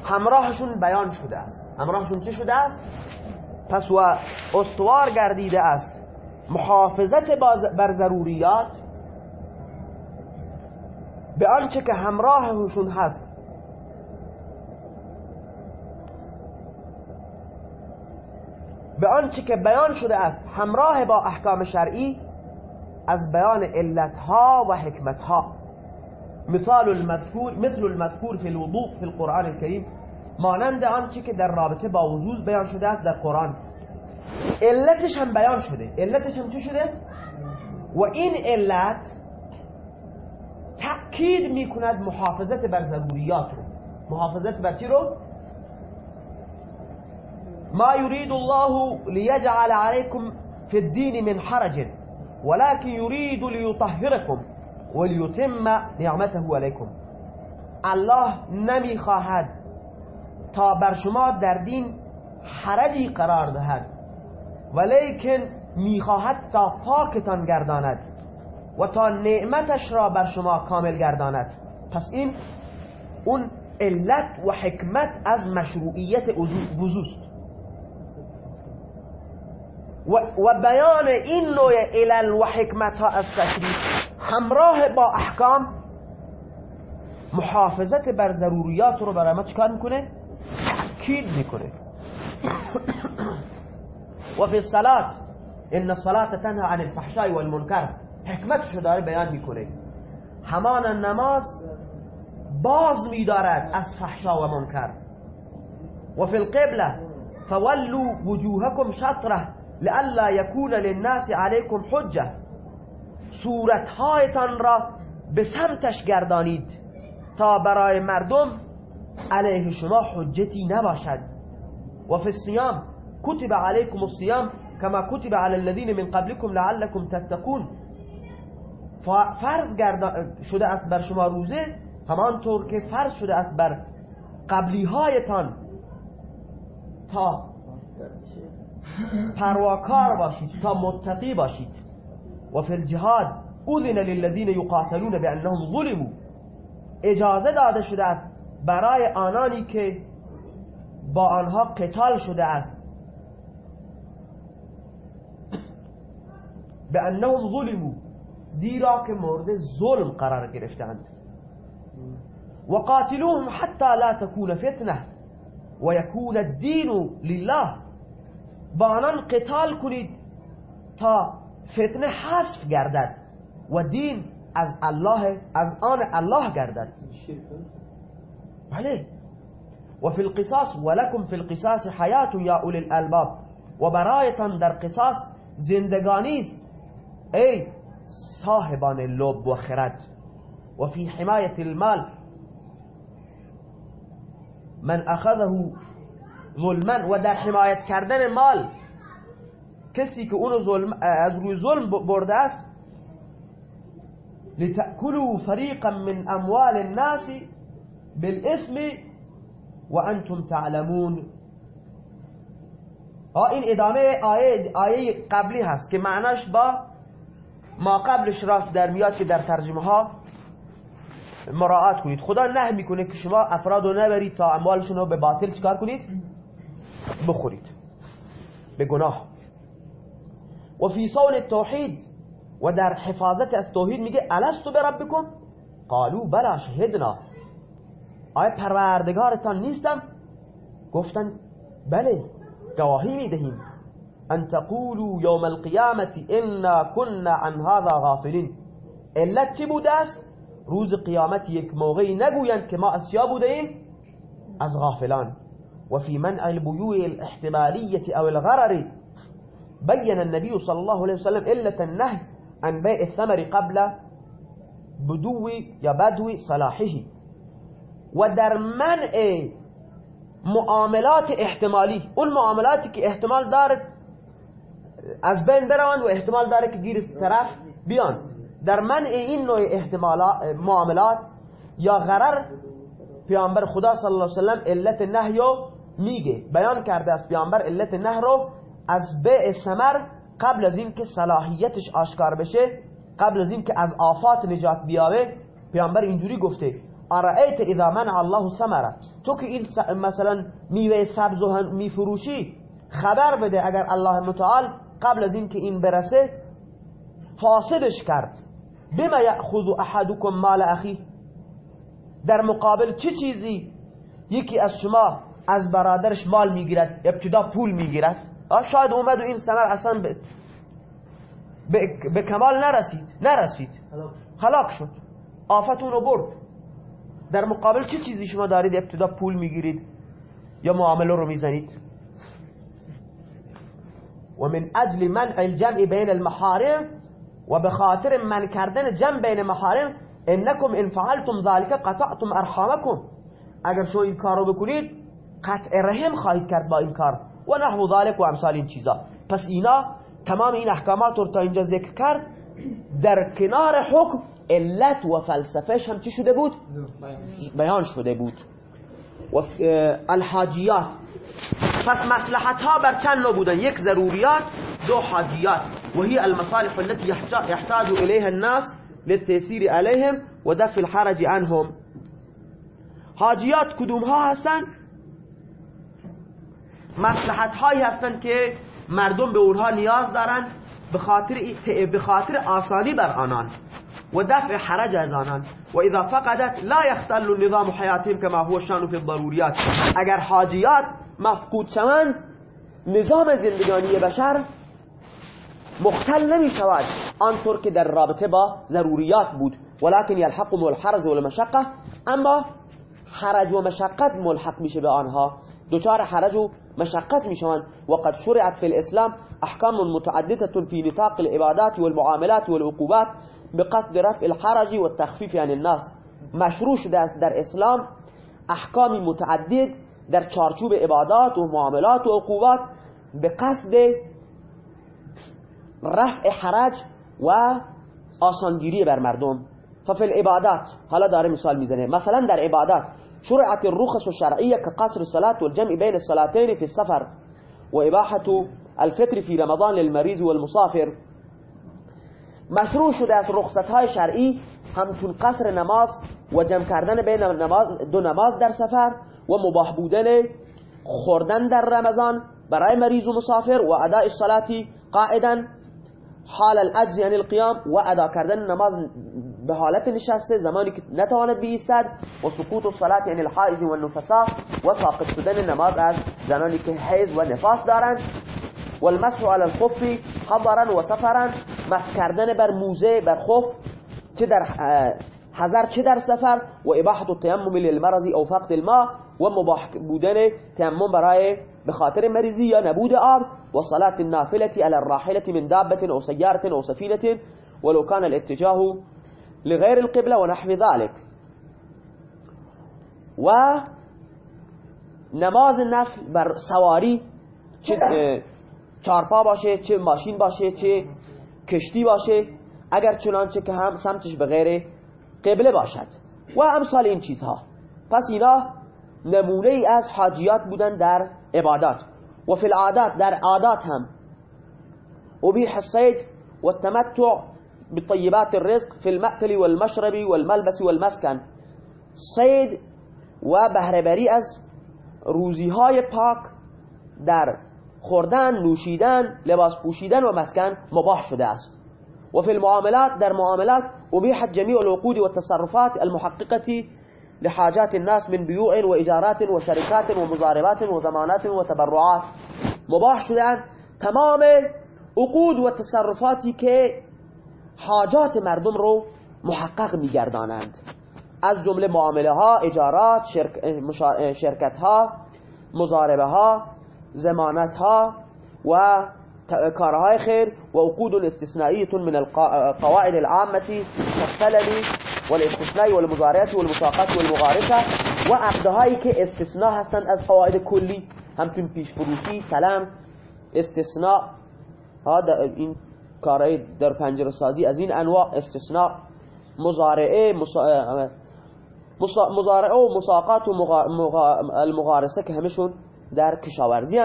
همراهشون بیان شده است. همراهشون چه شده است؟ پس و استوار گردیده است. محافظت بر ضروریات به آنچه که همراهشون هست. به آنچه که بیان شده است همراه با احکام شرعی از بیان علتها و حکمتها. مثال المذکور مثل المذکور فی الوضوء فی القرآن الكریم مانند آنچه که در رابطه با وضوء بیان شده است در قرآن. علتش هم بیان شده. علتش هم چه شده؟ و این علت تأکید میکند محافظت بر ضروریات رو. محافظت بر چی رو؟ ما يريد الله ليجعل عليكم في الدين من حرج. ولكن يريد ليطهركم وليتم نعمته عليكم. الله نمی خواهد تا بر شما در دین حرجی قرار دهد ولیکن می‌خواهد تا پاکتان گرداند و تا نعمتش را بر شما کامل گرداند. پس این اون علت و حکمت از مشروعیت وضوست. و بیان این نوع علل و حکمت ها از تشریع همراه با احکام محافظت بر ضروریات رو برای ما چکار میکنه؟ تأکید میکنه. و فی الصلاة إن الصلاة تنهى عن الفحشاء والمنکر حکمتشو داره بیان میکنه. همانا نماز باز میدارد از فحشا و منکر. و فی القبلة فولوا وجوهكم شطره لئلا يكون للناس عليكم حجة. صورتهایتان را به سمتش گردانید تا برای مردم علیه شما حجتی نباشد. و فی الصیام کتب علیکم الصیام كما كتب على الذين من قبلكم لعلكم تتقون. فرض شده است بر شما روزه همانطور که فرض شده است بر قبلی هایتان تا پرواکار باشید تا متقی باشید. و فی الجهاد أذن للذین یقاتلون بأنهم ظلموا. اجازه داده شده است. برای آنانی که با آنها قتال شده است. بأنهم ظلموا. زیرا که مورد ظلم قرار گرفتند. و قاتلوهم حتی لا تكون فتنة. و یکون الدین لله. با آنان قتال کنید تا فتنه حذف گردد و دین از الله از آن الله گردد. بله. و فی القصاص ولکم فی القصاص حياة يا اولی الالباب. و برایتان در قصاص زندگانی است. ای صاحبان لب و خرد. و فی حماية المال. من اخذه ظلما و در حمایت کردن مال. کسی که اونو ظلم از روی ظلم برده است لتأكلوا فریقا من اموال الناس بالاسم و انتم تعلمون این ادامه آیه, آیه قبلی هست که معناش با ما قبلش راست در میاد که در ترجمه ها مراعات کنید. خدا نهی می‌کنه که شما افراد رو نبرید تا اموالشون رو به باطل چکار کنید؟ بخورید. به گناه. و فی صون التوحيد و در حفاظت از توحید میگه ألست بربكم قالوا بلى شهدنا. آیا پروردگارتان نیستم گفتن بله گواهی میدهیم أن تقولوا یوم القيامة إنا كنا عن هذا غافلین علت چی بوده است روز قیامت یک موقعی نگویند که ما از چیا بوده ایم از غافلان. وفي منع البيوع الاحتمالية أو الغرر. بين النبي صلى الله عليه وسلم علة النهي عن بيع الثمر قبل بدو یا بدو صلاحه. و در منع معاملات احتمالی اون معاملاتی احتمال داره از بین بروند و احتمال داره که گیر طرف بیان در منع این نوع معاملات یا غرر پیامبر خدا صلی الله علیه وسلم علت نهیو میگه. بیان کرده است پیامبر علت نهی رو از بیع ثمر قبل از اینکه صلاحیتش آشکار بشه قبل از اینکه از آفات نجات بیابه پیامبر اینجوری گفته أرأیت اذا منع الله الثمرة تو که این مثلا میوه سبز و میفروشی خبر بده اگر الله متعال قبل از اینکه این برسه فاسدش کرد. بم یأخذ احدکم مال اخیه؟ در مقابل چه چیزی؟ یکی از شما از برادرش مال می‌گیرد ابتدا پول می‌گیرد. شاید اومد و این ثمر اصلا به, به, کمال نرسید نرسید. هلاک شد. آفت اون رو برد. در مقابل چه چیزی شما دارید؟ ابتدا پول می‌گیرید یا معامله رو می‌زنید؟ و من اجل منع الجمع بین المحارم و بخاطر منع کردن جمع بین محارم انکم ان فعلتم ذلك قطعتم ارحامكم اگر شما این کارو بکنید قطع رحم خواهید کرد با این کار. و نحو ذالک و امثال این چیزا پس اینا تمام این احکامات رو تا اینجا ذکر کرد در کنار حکم علت و فلسفهش هم چی شده بود؟ بیان شده بود. و الحاجیات پس مصلحت ها بر چند نوع بودن؟ یک ضروریات دو حاجیات و هی المصالح التي يحتاج إليها الناس للتيسير عليهم و دفع الحرج عنهم. حاجیات کدوم ها هستند مسلحت هایی هستند که مردم به اونها نیاز دارند به خاطر به خاطر آسانی بر آنان و دفع حرج از آنان. و اذا فقدت لا يختل النظام حیاتهم كما هو شان في الضروريات اگر حاجیات مفقود شوند نظام زندگانی بشر مختل نمی شود. آنطور که در رابطه با ضروریات بود. ولكن يلحقهم الحرج والمشقه اما حرج و مشقت ملحق میشه به آنها. دچار حرج و مشقت میشوند. وقد شرعت في الإسلام أحكام متعددة في نطاق العبادات والمعاملات والعقوبات بقصد رفع الحرج والتخفيف عن الناس. مشروع شده است در اسلام احکام متعدد در چارچوب عبادات و معاملات و عقوبات به قصد رفع حرج و آسانگیری بر مردم. ففي العبادات حالا داره مثال میزنه. مثلا در عبادات شرعت الرخص الشرعية كقصر الصلاة والجمع بين الصلاتين في السفر وإباحة الفطر في رمضان للمريض والمسافر. مشروع شده از رخصت های شرعی همچون قصر نماز و جمع کردن بین نماز دو نماز در سفر و مباح بودن خوردن در رمضان برای مریض و مسافر و اداء الصلاة قاعدا حال العجز عن القیام و ادا کردن نماز به حالت نشسته زمانی که نتواند بایستد و سقوط الصلاة عن الحائض و النفساء و ساقط شدن نماز از زنانی که حیض و نفاس دارند. و المسح على الخف حضرا و سفرا مسح کردن بر موزه بر خف چه در حذر چه در سفر و اباحة التیمم للمرض أو فقد الماء و مباح بودن تیمم برای به خاطر مریضی یا نبود آب و صلاة النافلة على الراحلة من دابة أو سيارة أو سفينة ولو كان الاتجاه لغير القبلة ونحو ذلك. و نماز نفل بر سواری چه چارپا باشه چه ماشین باشه چه کشتی باشه اگر چنانچه که هم سمتش به غیر قبله باشد. و امثال این چیزها. پس اینا نمونه ای از حاجیات بودن در عبادات. و فی العادات در عادات هم. أبیح الصید و التمتع بطيبات الرزق في المأكل والمشرب والملبس والمسكن. صید و بهرهبری از روزی های پاک در خوردن، نوشیدن، لباس پوشیدن و مسکن مباح شده است. وفي المعاملات در معاملات أبيحت جميع العقود والتصرفات المحققة لحاجات الناس من بيوع وإجارات وشركات ومضاربات وضمانات وتبرعات مباح شدن تمام عقود و تصرفاتی که حاجات مردم رو محقق میگردانند. از جمله معامله ها اجارات شرکت ها مضاربه ها ضمانت ها و کارهای خیر و عقود استثنیت من القواعد العامة كالسلم والاستصناع والمزارعة والمساقات والمغارسة و عقدهایی که استثناء هستند از قواعد کلی. همچون پیش فروشی سلم استثناء این کارهای در پنجره سازی. از این انواع استثناء مزارعه مزارعه و مساقات و المغارسه که همشون در کشاورزی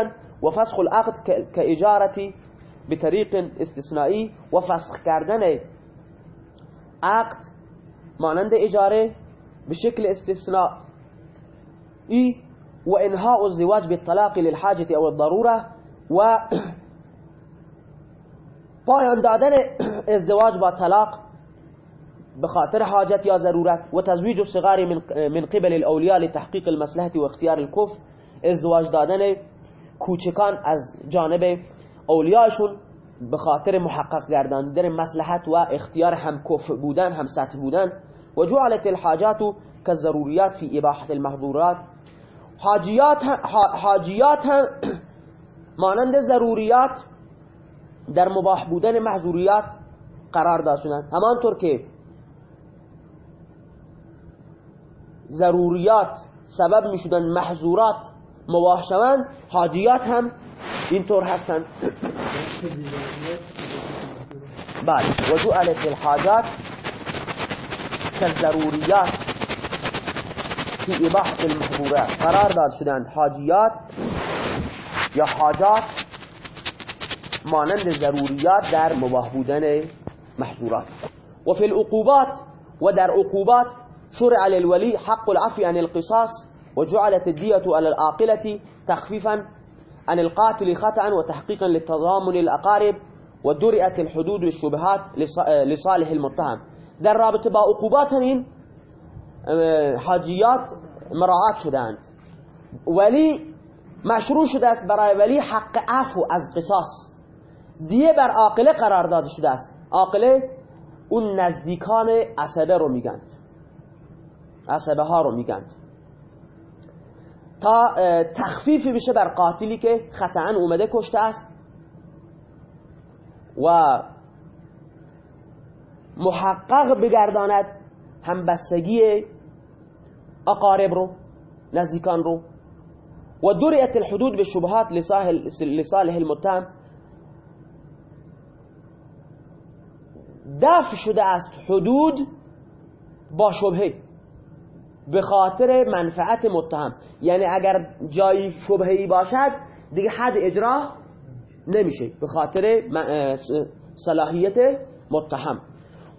و فسخ العقد که اجارتی به طریق استثنایی و فسخ کردن عقد مانند اجاره به شکل استثناء ای و انهاء الزواج بالطلاق للحاجة أو الضرورة و پایان دادن ازدواج با طلاق به خاطر حاجت یا ضرورت و تزویج الصغار من قبل الاولیاء لتحقیق المصلحة و اختیار الكفء ازدواج دادن کوچکان از جانب اولیاشون به خاطر محقق گرداندن مصلحت و اختیار هم کف بودن هم سطح بودن. و جعلت الحاجات كالضروريات في إباحة المحظورات. حاجیات حاجیات هم مانند ضروریات در مباح بودن محظوریات قرار داشتن همانطور که ضروریات سبب می شدن محظورات مباح شوند حاجیات هم اینطور هستند. بله وجعلت الحاجات كالضروريات في إباحة المحظورات قرار داد شدن حاجیات یا حاجات مانند ضروریات در مباح بودن محظورات وفي العقوبات ودر عقوبات شرع للولي حق العفو عن القصاص وجعلت الدية على العاقلة تخفيفا عن القاتل خطأ وتحقيقا للتضامن الأقارب ودرئت الحدود بالشبهات لصالح المتهم. در رابطه با عقوبات همین حاجیات مراعات شدند ولی مشروع شده است برای ولی حق عفو از قصاص. دیه بر عاقله قرار داده شده است. عاقله اون نزدیکان عصبه رو میگند. عصبه ها رو میگند. تا تخفیفی بشه بر قاتلی که خطأ اومده کشته است و محقق بگرداند همبستگی اقارب رو نزدیکان رو. و درئت الحدود بالشبهات لصالح المتهم دفع شده است حدود با شبهه. به خاطر منفعت متهم. یعنی اگر جایی شبهی باشد دیگه حد اجرا نمیشه. به خاطر صلاحیت متهم.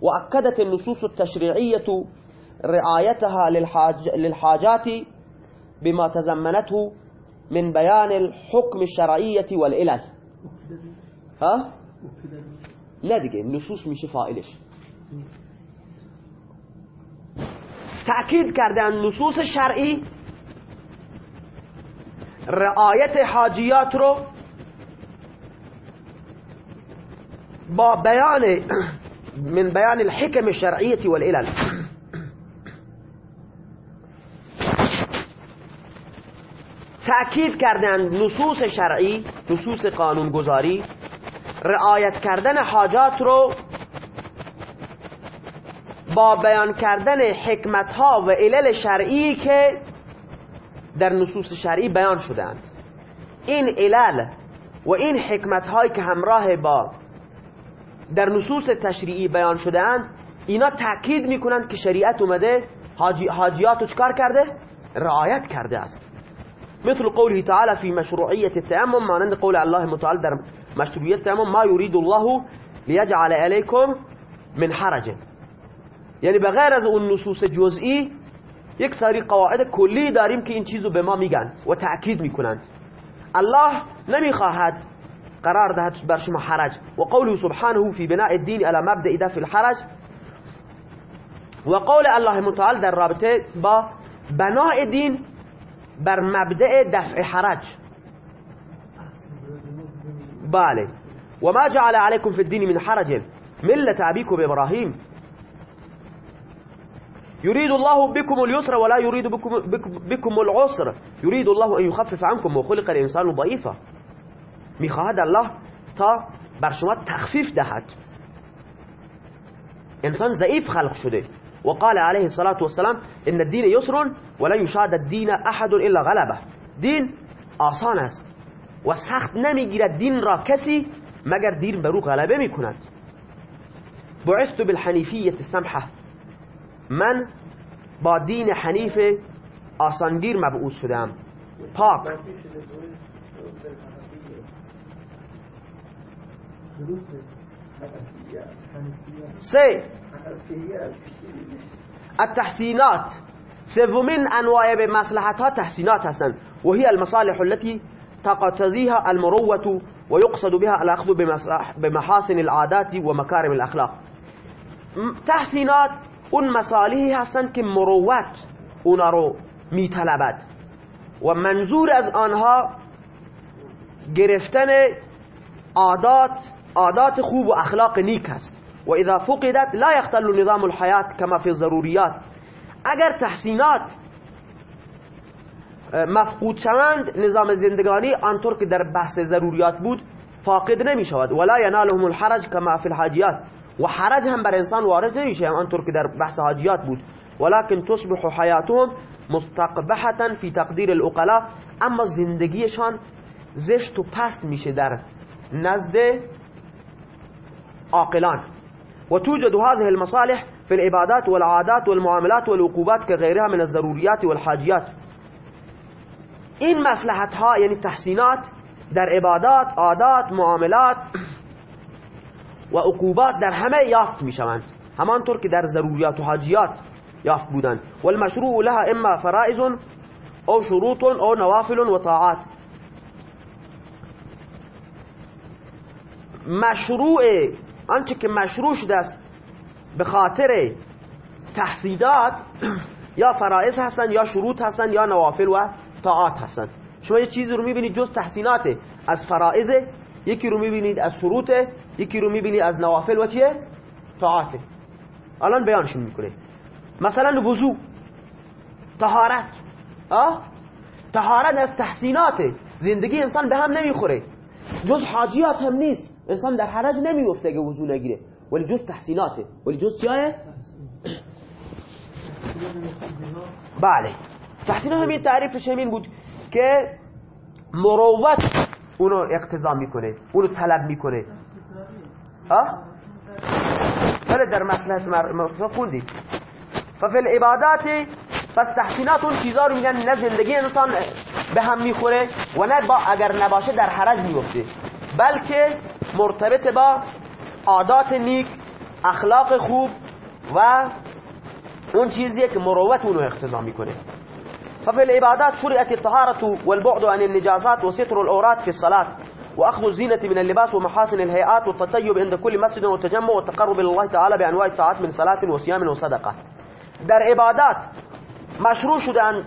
وأكدت النصوص التشريعية رعايتها للحاج للحاجات بما تزمنته من بيان الحكم الشرعية والإلل ها؟ لا دیگه النصوص میشه فائلش تأكيد کردن نصوص شرعی رعایت حاجیات رو با بیان من بيان الحكم الشرعية والإلل تأکید کردن نصوص شرعی نصوص قانونگذاری رعایت کردن حاجات رو با بیان کردن حکمت ها و علل شرعی که در نصوص شرعی بیان شدند این علل و این حکمت هایی که همراه با در نصوص تشریعی بیان شدهاند اینا تاکید می‌کنند که شریعت اومده حاجی حاجیات چکار کرده؟ رعایت کرده است. مثل قوله تعالى في مشروعية التيمم مانند قول الله متعال در مشروعية التيمم ما يريد الله ليجعل عليكم من حرج. یعنی بغیر از اون نصوص جزئی یک سری قواعد کلی داریم که این چیزو به ما میگند و تأکید میکنند الله نمیخواهد قرار دهد بر شما حرج. وقوله سبحانه في بناء الدين على مبدأ دفع الحرج وقول الله متعال در رابطه با بناء دین بر مبدأ دفع حرج. بله وما جعل عليكم في الدين من حرج. ملة أبيكم إبراهيم. يريد الله بكم اليسر ولا يريد بكم, بكم العسر. يريد الله أن يخفف عنكم وخلق الإنسان ضعيفا. میخواهد الله تا بر شما تخفیف دهد. إنسان ضعیف خلق شده. وقال عليه الصلاة والسلام إن الدين يسر ولا يشاد الدين أحد إلا غلبه. دين آسان است. و سخت نمیگیرد دین را. کسی مگر دین بر او غلبه میکند؟ بعثت بالحنيفية السمحة. من با دین حنیف آسانگیر مبعوث شدم. پاک. سه. التحسينات سومين انواع به ها تحسينات هستند. وهي المصالح التي تقتضيها المروءة ويقصد بها الأخذ بمحاسن العادات ومكارم الأخلاق. تحسينات اون مصالحی هستند که مروت اونا رو میطلبد و منظور از آنها گرفتن عادات عادات خوب و اخلاق نیک است. وإذا فقدت لا يختل نظام الحياة كما في الضروريات اگر تحسینات مفقود شوند نظام زندگانی آنطور که در بحث ضروریات بود فاقد نمی شود ولا ينالهم الحرج كما في الحاجيات. و حرج هم بر انسان وارد نمیشه آنطور که در بحث حاجیات بود. ولكن تصبح حياتهم مستقبحة في تقدير العقلاء اما زندگیشان زشت و پست میشه در نزد عاقلان. وتوجد هذه المصالح في العبادات والعادات والمعاملات والعقوبات كغيرها من الضروريات والحاجيات این مصلحت ها یعنی تحسینات در عبادات عادات معاملات و عقوبات در همه یافت می شوند همانطور که در ضروریات و حاجیات یافت بودند. والمشروع لها إما فرائض أو شروط أو نوافل وطاعات. مشروع آنچه که مشروع شده است به خاطر تحسینات یا فرائض هستن یا شروط هستن یا نوافل و طاعات هستن شما یه چیزی رو می‌بینید جز تحسینات از فرائض یکی رو می‌بینید از شروط یکی رو می‌بینید از نوافل. و چیه؟ طاعات الان بیانشون می‌کنه. مثلا وضو. طهارت. آه؟ طهارت از تحسینات زندگی انسان به هم نمی‌خوره. جز حاجیات هم نیست. انسان در حرج نمیفته اگه وضو نگیره. ولی جز تحسیناته. ولی جز چیه؟ بله. تحسین همین تعریفش همین بود که مروت اونو اقتضا می‌کنه اونو طلب می‌کنه. ها؟ بله در مسئله مرسا خوندی. ففي العبادات پس تحسینات اون چیزا رو میگن نه زندگی انسان به هم می‌خوره و نه با اگر نباشه در حرج میفته بلکه مرتبط با عادات نیک اخلاق خوب و اون چیزیه که مروت اونو اقتضا می‌کنه. ففي العبادات شرعت الطهارة والبعد عن النجاسات وستر العورات في الصلاة وأخذ الزينة من اللباس ومحاسن الهيئات والتطيب عند كل مسجد والتجمع والتقرب إلى الله تعالى بأنواع الطاعات من صلاة وصيام وصدقة. در عبادات مشروع شدن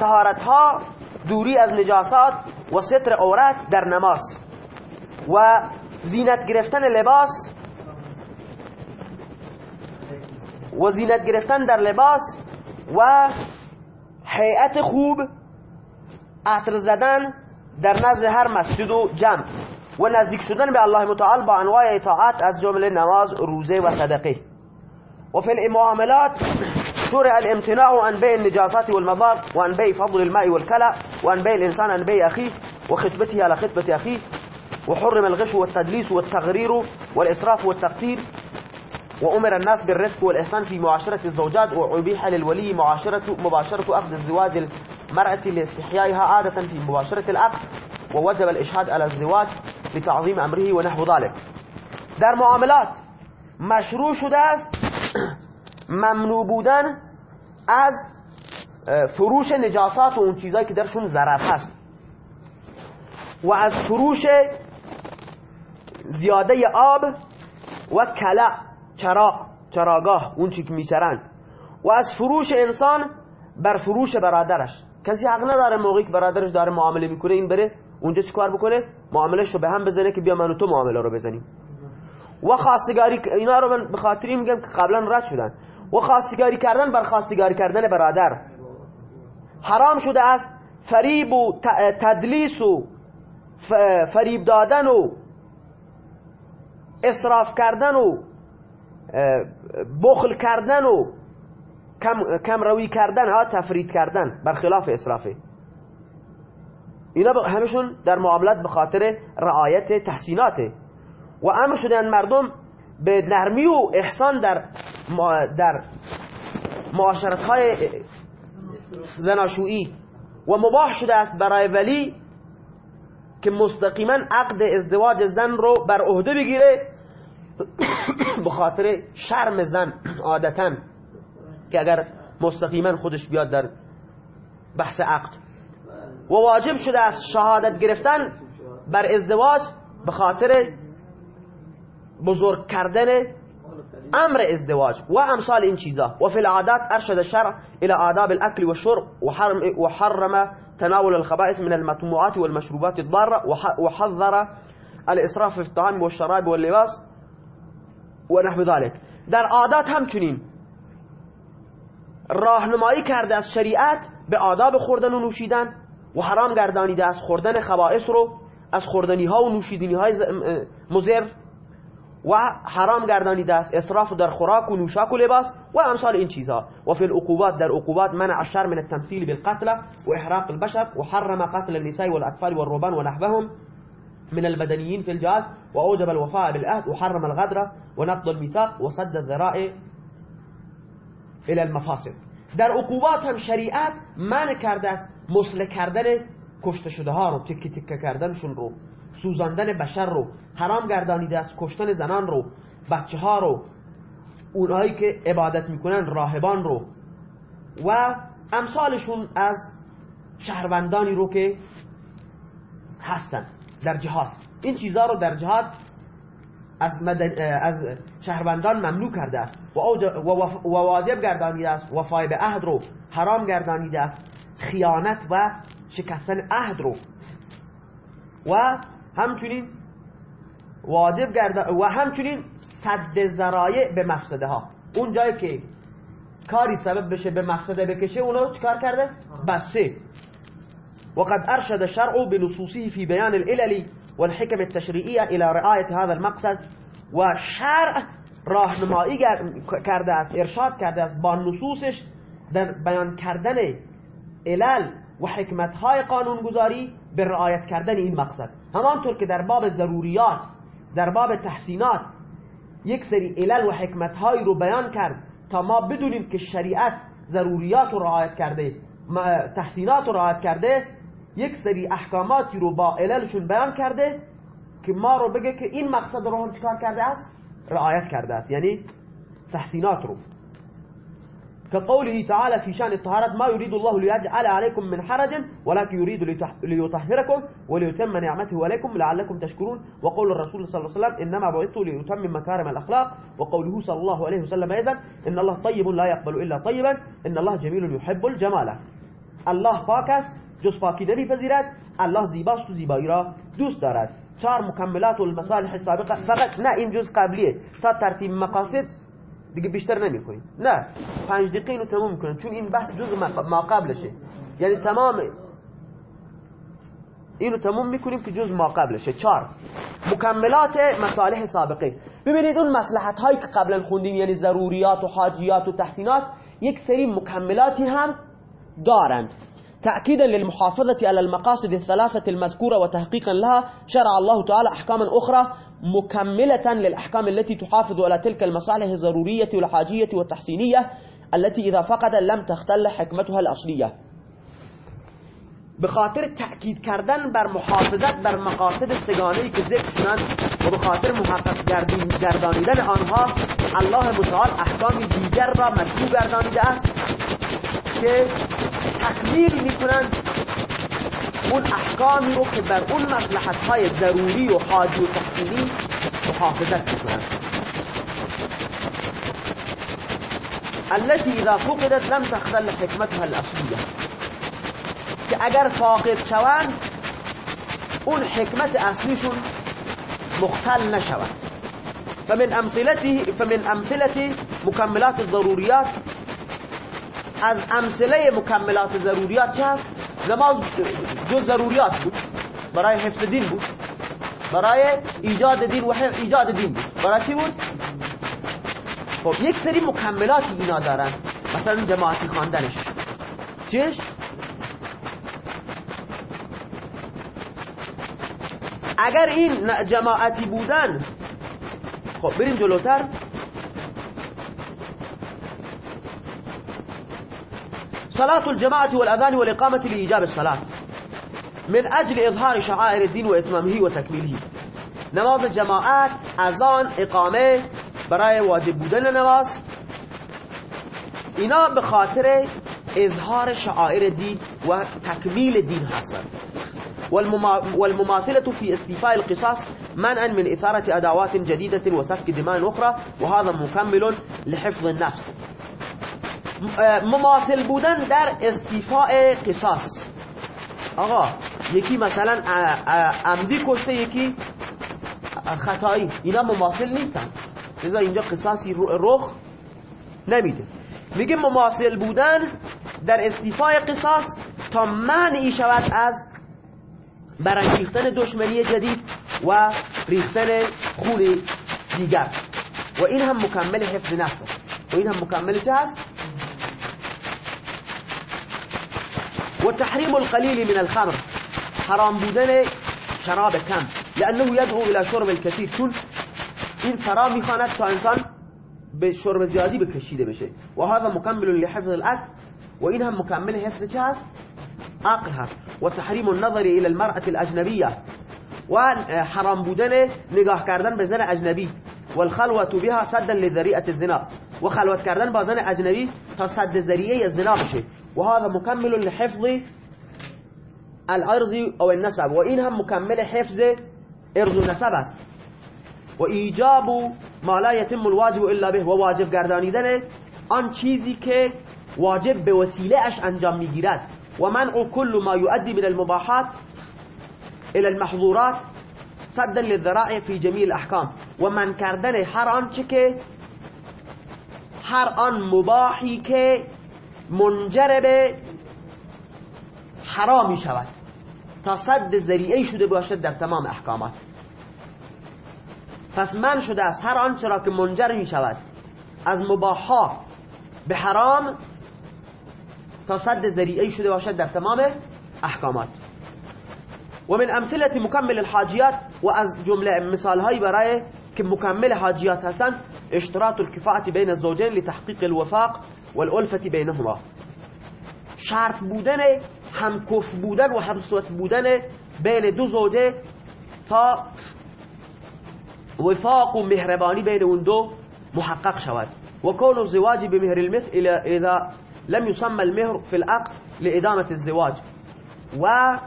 طهارتها دوری از نجاسات و ستر عورت در نماز. و زینت گرفتن لباس و زینت گرفتن در لباس و هیئت خوب عطر زدن در نزد هر مسجد و جمع و نزدیک شدن به الله متعال با انواع اطاعت از جمله نماز روزه و صدقه. وفي المعاملات شرع الامتناع عن بيع النجاسات والمضار وعن بيع فضل الماء والكلأ وعن بيع الإنسان على بيع أخيه وخطبته على خطبة أخيه وحرم الغش والتدليس والتغرير والإسراف والتقتير وأمر الناس بالرفق والإحسان في معاشرة الزوجات وأبيح للولي معاشرة مباشرة عقد الزواج المرأة لاستحيائها عادة في مباشرة العقد ووجب الإشهاد على الزواج لتعظيم أمره ونحو ذلك. در معاملات مشروع شده است ممنوع بودن از فروش نجاسات و اون چیزایی که درشون ضرر هست. و از فروش زیاده آب و کلأ. چرا چراگاه اون چی که میچرند و از فروش انسان بر فروش برادرش. کسی حق نداره موقعی که برادرش داره معامله می‌کنه این بره اونجا چیکار بکنه؟ معاملش رو به هم بزنه که بیا من تو معامله رو بزنیم. و خواستگاری اینا رو من به خاطری میگم که قبلا رد شدن. و خواستگاری کردن بر خواستگاری کردن برادر. حرام شده است فریب و تدلیس و فریب دادن و اصراف کردن و بخل کردن و کم, کم روی کردن ها تفرید کردن برخلاف اصرافه اینا همشون در معاملات به خاطر رعایت تحسیناته. و امر شدن مردم به نرمی و احسان در در معاشرت های زناشویی. و مباح شده است برای ولی که مستقیما عقد ازدواج زن رو بر عهده بگیره. به خاطر شرم زن عادتا که اگر مستقیما خودش بیاد در بحث عقد. و واجب شده است شهادت گرفتن بر ازدواج به خاطر بزرگ کردن أمر ازدواج و امثال این چیزا. وفي العادات أرشد الشرع إلى آداب الأكل والشرب وحرم, وحرم تناول الخبائث من المطعومات والمشروبات الضارة وحذر الإسراف في الطعام والشراب واللباس. ونحو ذلك. در عادات همچنین راهنمایی کرده از شریعت به آداب خوردن و نوشیدن و حرام گردانیده از خوردن خبائث رو از خوردنی ها و نوشیدنی های مضر و حرام گردانیده است. اسراف در خوراک و نوشاک و لباس و امثال این چیزها. وفي العقوبات در عقوبات منع الشرع من التمثيل بالقتلى وإحراق البشر و حرم قتل النساء والاطفال والرهبان ونحوهم من المدنيين في الجهاد وأوجب الوفاء بالعهد وحرم الغدر ونقض الميثاق وسد الذرائع إلى المفاسد در عقوبات هم شریعت منع کرده است مثله کردن کشته شده ها رو تکه تکه کردنشون رو سوزاندن بشر رو حرام گردانیده است کشتن زنان رو بچه ها رو اونهایی که عبادت میکنن راهبان رو. و امثالشون از شهروندانی رو که هستن. در جهاد. این چیزها رو در جهاد از, از شهروندان ممنوع کرده است. و, و واجب گردانیده است. وفای به عهد رو حرام گردانیده است. خیانت و شکستن عهد رو. و همچنین واجب گردان و همچنین سد ذرایع به مفسده ها. اون جایی که کاری سبب بشه به مفسده بکشه اونو چکار کرده؟ بسته وقد أرشد الشرع بنصوصه في بيان العلل والحكم التشريعية إلى رعاية هذا المقصد. و شرع راهنمایی کرده است ارشاد کرده است با نصوصش در بیان کردن علل و حکمت های قانونگذاری به رعایت کردن این مقصد. همانطور که در باب ضروریات در باب تحسینات یک سری علل و حکمت رو بیان کرد تا ما بدونیم که شریعت ضروریات رو رعایت کرده تحسینات رو رعایت کرده یک سری احکاماتی رو با عللشون بیان کرده که ما رو بگه که این مقصد رو هم چکار کرده است؟ رعایت کرده است. یعنی تحسینات رو. كقوله تعالى في شأن الطهارة ما يريد الله ليجعل عليكم من حرج ولكن يريد ليطهركم وليتم نعمته عليكم لعلكم تشكرون وقول الرسول صلى الله عليه وسلم إنما بعثت لأتمم مكارم الأخلاق. وقوله صلى الله عليه وسلم أيضا إن الله طيب لا يقبل إلا طيبا إن الله جميل يحب الجمال. الله پاک جز پاکی نمیپذیرد الله زیباست و زیبایی را دوست دارد. چهار مكملات المصالح السابقة فقط نه این جزء قبلیه. تا ترتیب مقاصد دیگه بیشتر نمی کنیم. نه پنج دقیقه اینو تموم می‌کنیم چون این بحث جزء ما قبلشه. یعنی تمام اینو تموم می‌کنیم که جزء ما قبلشه. چهار مکملات مصالح سابقه. ببینید اون مصلحت هایی که قبلا خوندیم یعنی ضروریات و حاجیات و تحسینات یک سری مکملاتی هم دارند. تأكيدا للمحافظة على المقاصد الثلاثة المذكورة وتحقيقا لها شرع الله تعالى أحكاما أخرى مكملة للأحكام التي تحافظ على تلك المصالح الضرورية والحاجية والتحسينية التي إذا فقدت لم تختل حكمتها الأصلية. بخاطر تأكيد کردن بر محافظت بر مقاصد سه‌گانه‌ای که ذکر شدن و بخاطر محقق گردانیدن آنها الله متعال احکام دیگر را مشروع گردانیده است که تکمیل میکنن اون احکامی رو که بر اون مصلحت های ضروری و حاجی و تحسینی محافظت میکنن التي إذا فقدت لم تختل حكمتها الأصلية که اگر فاقد شوند اون حکمت اصلیشون مختل نشود. فمن أمثلته فمن أمثلة مكملات الضروريات از امثله مکملات ضروریات چه هست نماز جزو ضروریات بود. برای حفظ دین بود. برای ایجاد دین و ایجاد دین بود. برای چی بود؟ خب یک سری مکملاتی اینا دارن. مثلا جماعتی خواندنش. چیش؟ اگر این جماعتی بودن خب بریم جلوتر. صلاة الجماعة والأذان والإقامة لإيجاب الصلاة. من أجل إظهار شعائر الدين وإتمامه وتكميله. نماز الجماعات أذان إقامة برای واجب بودن نماز. اینا به خاطر اظهار شعائر الدين وتكميل الدين حسن والمماثلة في استيفاء القصاص منعا من إثارة أدوات جديدة وسفك دماء أخرى وهذا مكمل لحفظ النفس. مماثل بودن در استیفاء قصاص. آقا یکی مثلا عمدی کشته یکی خطایی. اینا مماثل نیستن. لذا اینجا قصاصی رخ نمیده. میگه مماثل بودن در استیفای قصاص تا منعی شود از برانگیختن دشمنی جدید و ریختن خون دیگر. و این هم مکمل حفظ نفسه و این هم مکمل چه هست؟ و تحریم القلیل من الخمر. حرام بودن شراب کم لأنه يدعو إلى شرب الكثير. چون این فرا میخواند تا إنسان به شرب زیادی بکشیده بشه. و هذا مكمل لحفظ العقل و این هم مکمل حفظ چه هست؟ عقل هست. و تحریم النظر إلى المرأة الاجنبیه و حرام بودن نگاه کردن به زن اجنبی. و الخلوة بها صدا لذریعة الزنا. و خلوت کردن با زن اجنبی الزنا بشه. و هذا مكمل لحفظ الأرض أو النسب. و این هم مکمل حفظ إرض و نسب است. و ایجاب ما لا يتم الواجب إلا به. و واجب گردانیدن آن چیزی که واجب به وسیله اش انجام میگیرد. و منع كل ما يؤدي من المباحات إلى المحظورات صدا للذرائع في جميع الأحكام. و من کردن هر آنچه که هر آن مباحی که منجر به حرام شود. تا سد ذریعه شده باشد در تمام احکامات. پس منع شده است هر آنچه را که منجر می شود از مباح‌ها به حرام تا سد ذریعه شده باشد در تمام احکامات. ومن أمثلة مكمل الحاجيات و از جمله مثال های برای که مکمل حاجیات هستند اشتراط الكفاءة بين الزوجين لتحقيق الوفاق والألفة بينهما شرط بودن هم‌کفو بودن و هم‌سطح بودن بین دو زوجه تا وفاق و مهربانی بین اون دو محقق شود. وكون الزواج بمهر المثل إذا لم يسم المهر في العقد لإدامة الزواج. و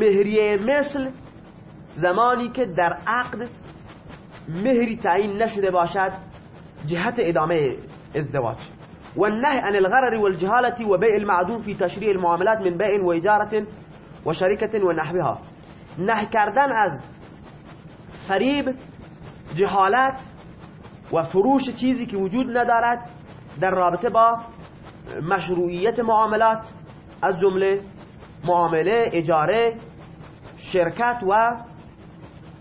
مهریه مثل زمانی که در عقد مهری تعیین نشده باشد جهت ادامه ازدواج. والنهي عن الغرر والجهالة وبيع المعدوم في تشريع المعاملات من بيع وإجارة وشركة ونحوها نهی کردن از فریب جهالت و فروش چیزی که وجود ندارد در رابطه با مشروعیت معاملات از جمله معامله اجاره شرکت و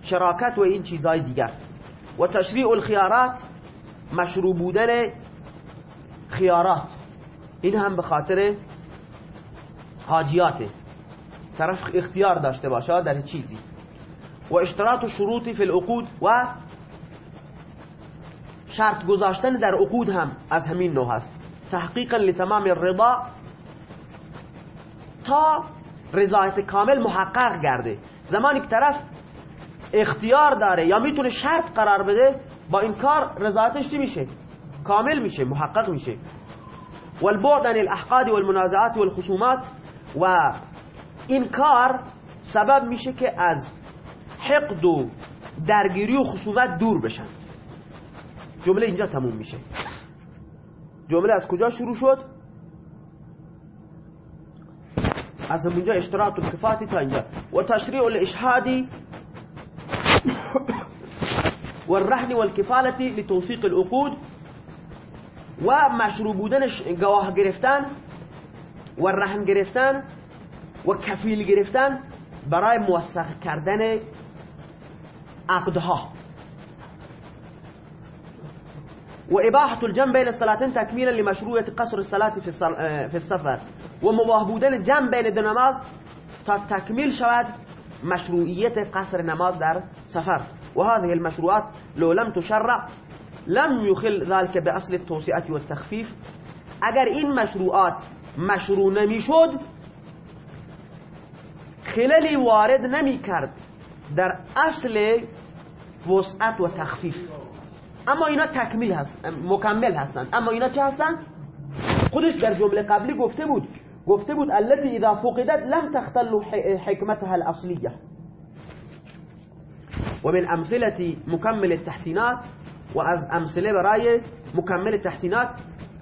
شراکت و این چیزهای دیگر. و تشریع الخیارات مشروع بودن خیارات. این هم به خاطر حاجیاته. طرف اختیار داشته باشه در چیزی. و اشتراط شروطی فی العقود و شرط گذاشتن در عقود هم از همین نوع هست. تحقیقا لتمام الرضا تا رضایت کامل محقق گرده. زمانی که طرف اختیار داره یا می‌تونه شرط قرار بده با این کار رضایتش چی میشه؟ کامل میشه محقق میشه. والبعد عن الاحقاد والمنازعات والخصومات. و این کار سبب میشه که از حقد و درگیری و خصومت دور بشن. جمله اینجا تموم میشه. جمله از کجا شروع شد؟ از اینجا اشتراط و کفاتی تا اینجا. و تشریع الاشهاد والرهن والكفالة لتوثيق العقود و مشروع بودنش گواه گرفتن و رهن گرفتن و کفیل گرفتن عقدها. و اباحة الجمع بین الصلاتين تکمیلا لمشروعیت قصر الصلاة في السفر. و مباح بودن جمع بین دو نماز تا تکمیل شود مشروعیت قصر نماز در سفر. و هذه المشروعات لو لم تشرع لم يخل ذلك بأصل التوسعة والتخفيف. اگر این مشروعات مشروع نمی شد خلالی وارد نمی کرد در اصل وسعت و تخفیف. اما اینا تکمیل هست مکمل هستند. اما اینا چه هستند؟ خودش در جمله قبلی گفته بود گفته بود التي اذا فقدت لم تختل حکمتها الاصلیه ومن أمثلة مكمل التحسينات وأز أمثلة برأي مكمل التحسينات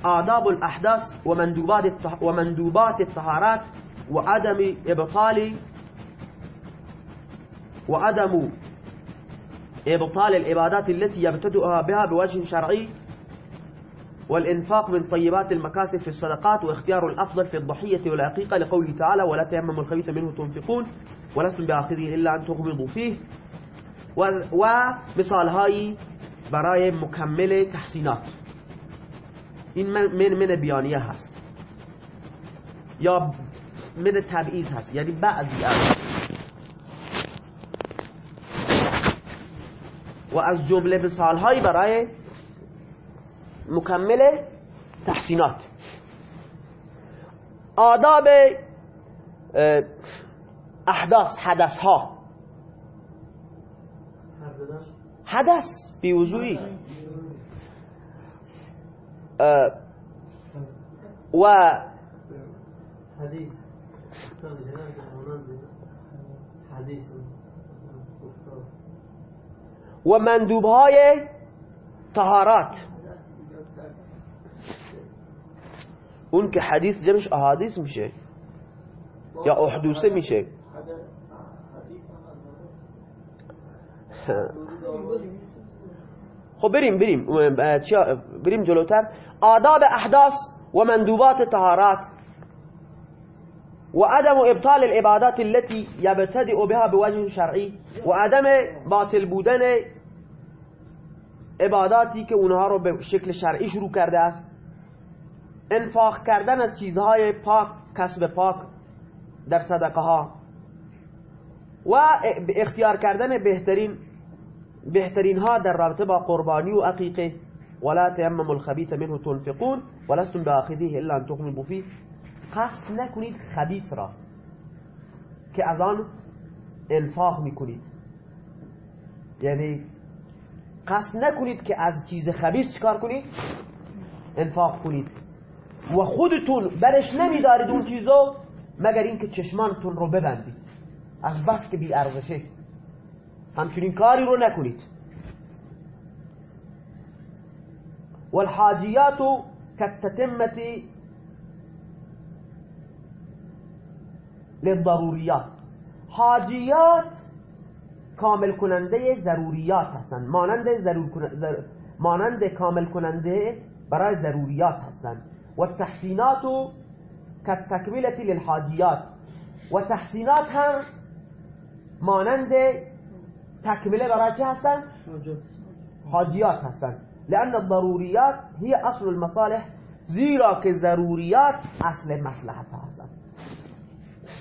آداب الأحداث ومندوبات ومندوبات الطهارات وعدم إبطال وعدم إبطال العبادات التي يبتدئها بها بوجه شرعي والإنفاق من طيبات المكاسب في الصدقات واختيار الأفضل في الضحية والعقيقة لقوله تعالى ولا تيمموا الخبيث منه تنفقون ولستم بآخذه إلا أن تغمضوا فيه. ومثال هاي برای مکمل تحسینات این من من بیانیه هست؟ یا من تبعیض هست؟ یعنی بعضی از و از جملة مثال برای مکمل تحسینات. آداب احداث حدث ها حدث بیوضوعی. و و مندوب های طهارات. اون که حدیث جمعش احادیث میشه. یا احدوثه میشه. خب بریم بریم. بریم جلوتر. آداب احداث و مندوبات طهارات. و عدم ابطال العبادات التي يبتدئ بها بوجه شرعی. و عدم باطل بودن عباداتی که اونها رو به شکل شرعی شروع کرده است. انفاق کردن از چیزهای پاک کسب پاک در صدقه ها و اختیار کردن بهترین بهترین ها در رابطه با قربانی و عقیقه. ولا تیمموا الخبیث منه تنفقون ولستم باخذیه الا ان تغمضوا فيه. قصد نکنید خبیث را که از آن انفاق می‌کنید. یعنی قصد نکنید که از چیز خبیث چکار کنید؟ انفاق کنید. و خودتون برش نمیدارید اون چیزو مگر اینکه چشمانتون رو ببندید. از بس که بی ارزشه. همچنین کاری رو نکنید. والحاجیات كالتتمة للضروریات. حاجیات کامل کننده ضروریات هستند مانند ضرور مانند کامل کننده برای ضروریات هستند و تحسینات كالتکملة للحاجیات و تحسینات هم مانند تکمله برای چه هستن؟ حاجیات هستن. لأن الضروريات هي أصل المصالح زیرا که ضروریات أصل مصلحت هستن.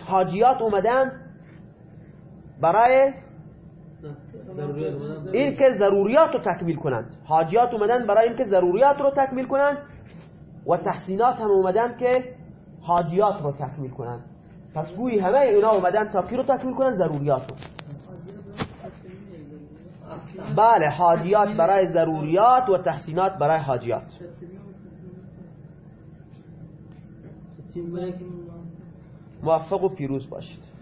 حاجیات اومدن برای این که ضروریات رو تکمیل کنند. حاجیات اومدن برای این که ضروریات رو تکمیل کنند. و تحسینات هم اومدن که حاجیات رو تکمیل کنند پس گویی همه اینا اومدن تا کی رو تکمیل کنند ضروریات رو. بله حاجیات برای ضروریات و تحسینات برای حاجیات. موفق و پیروز باشید.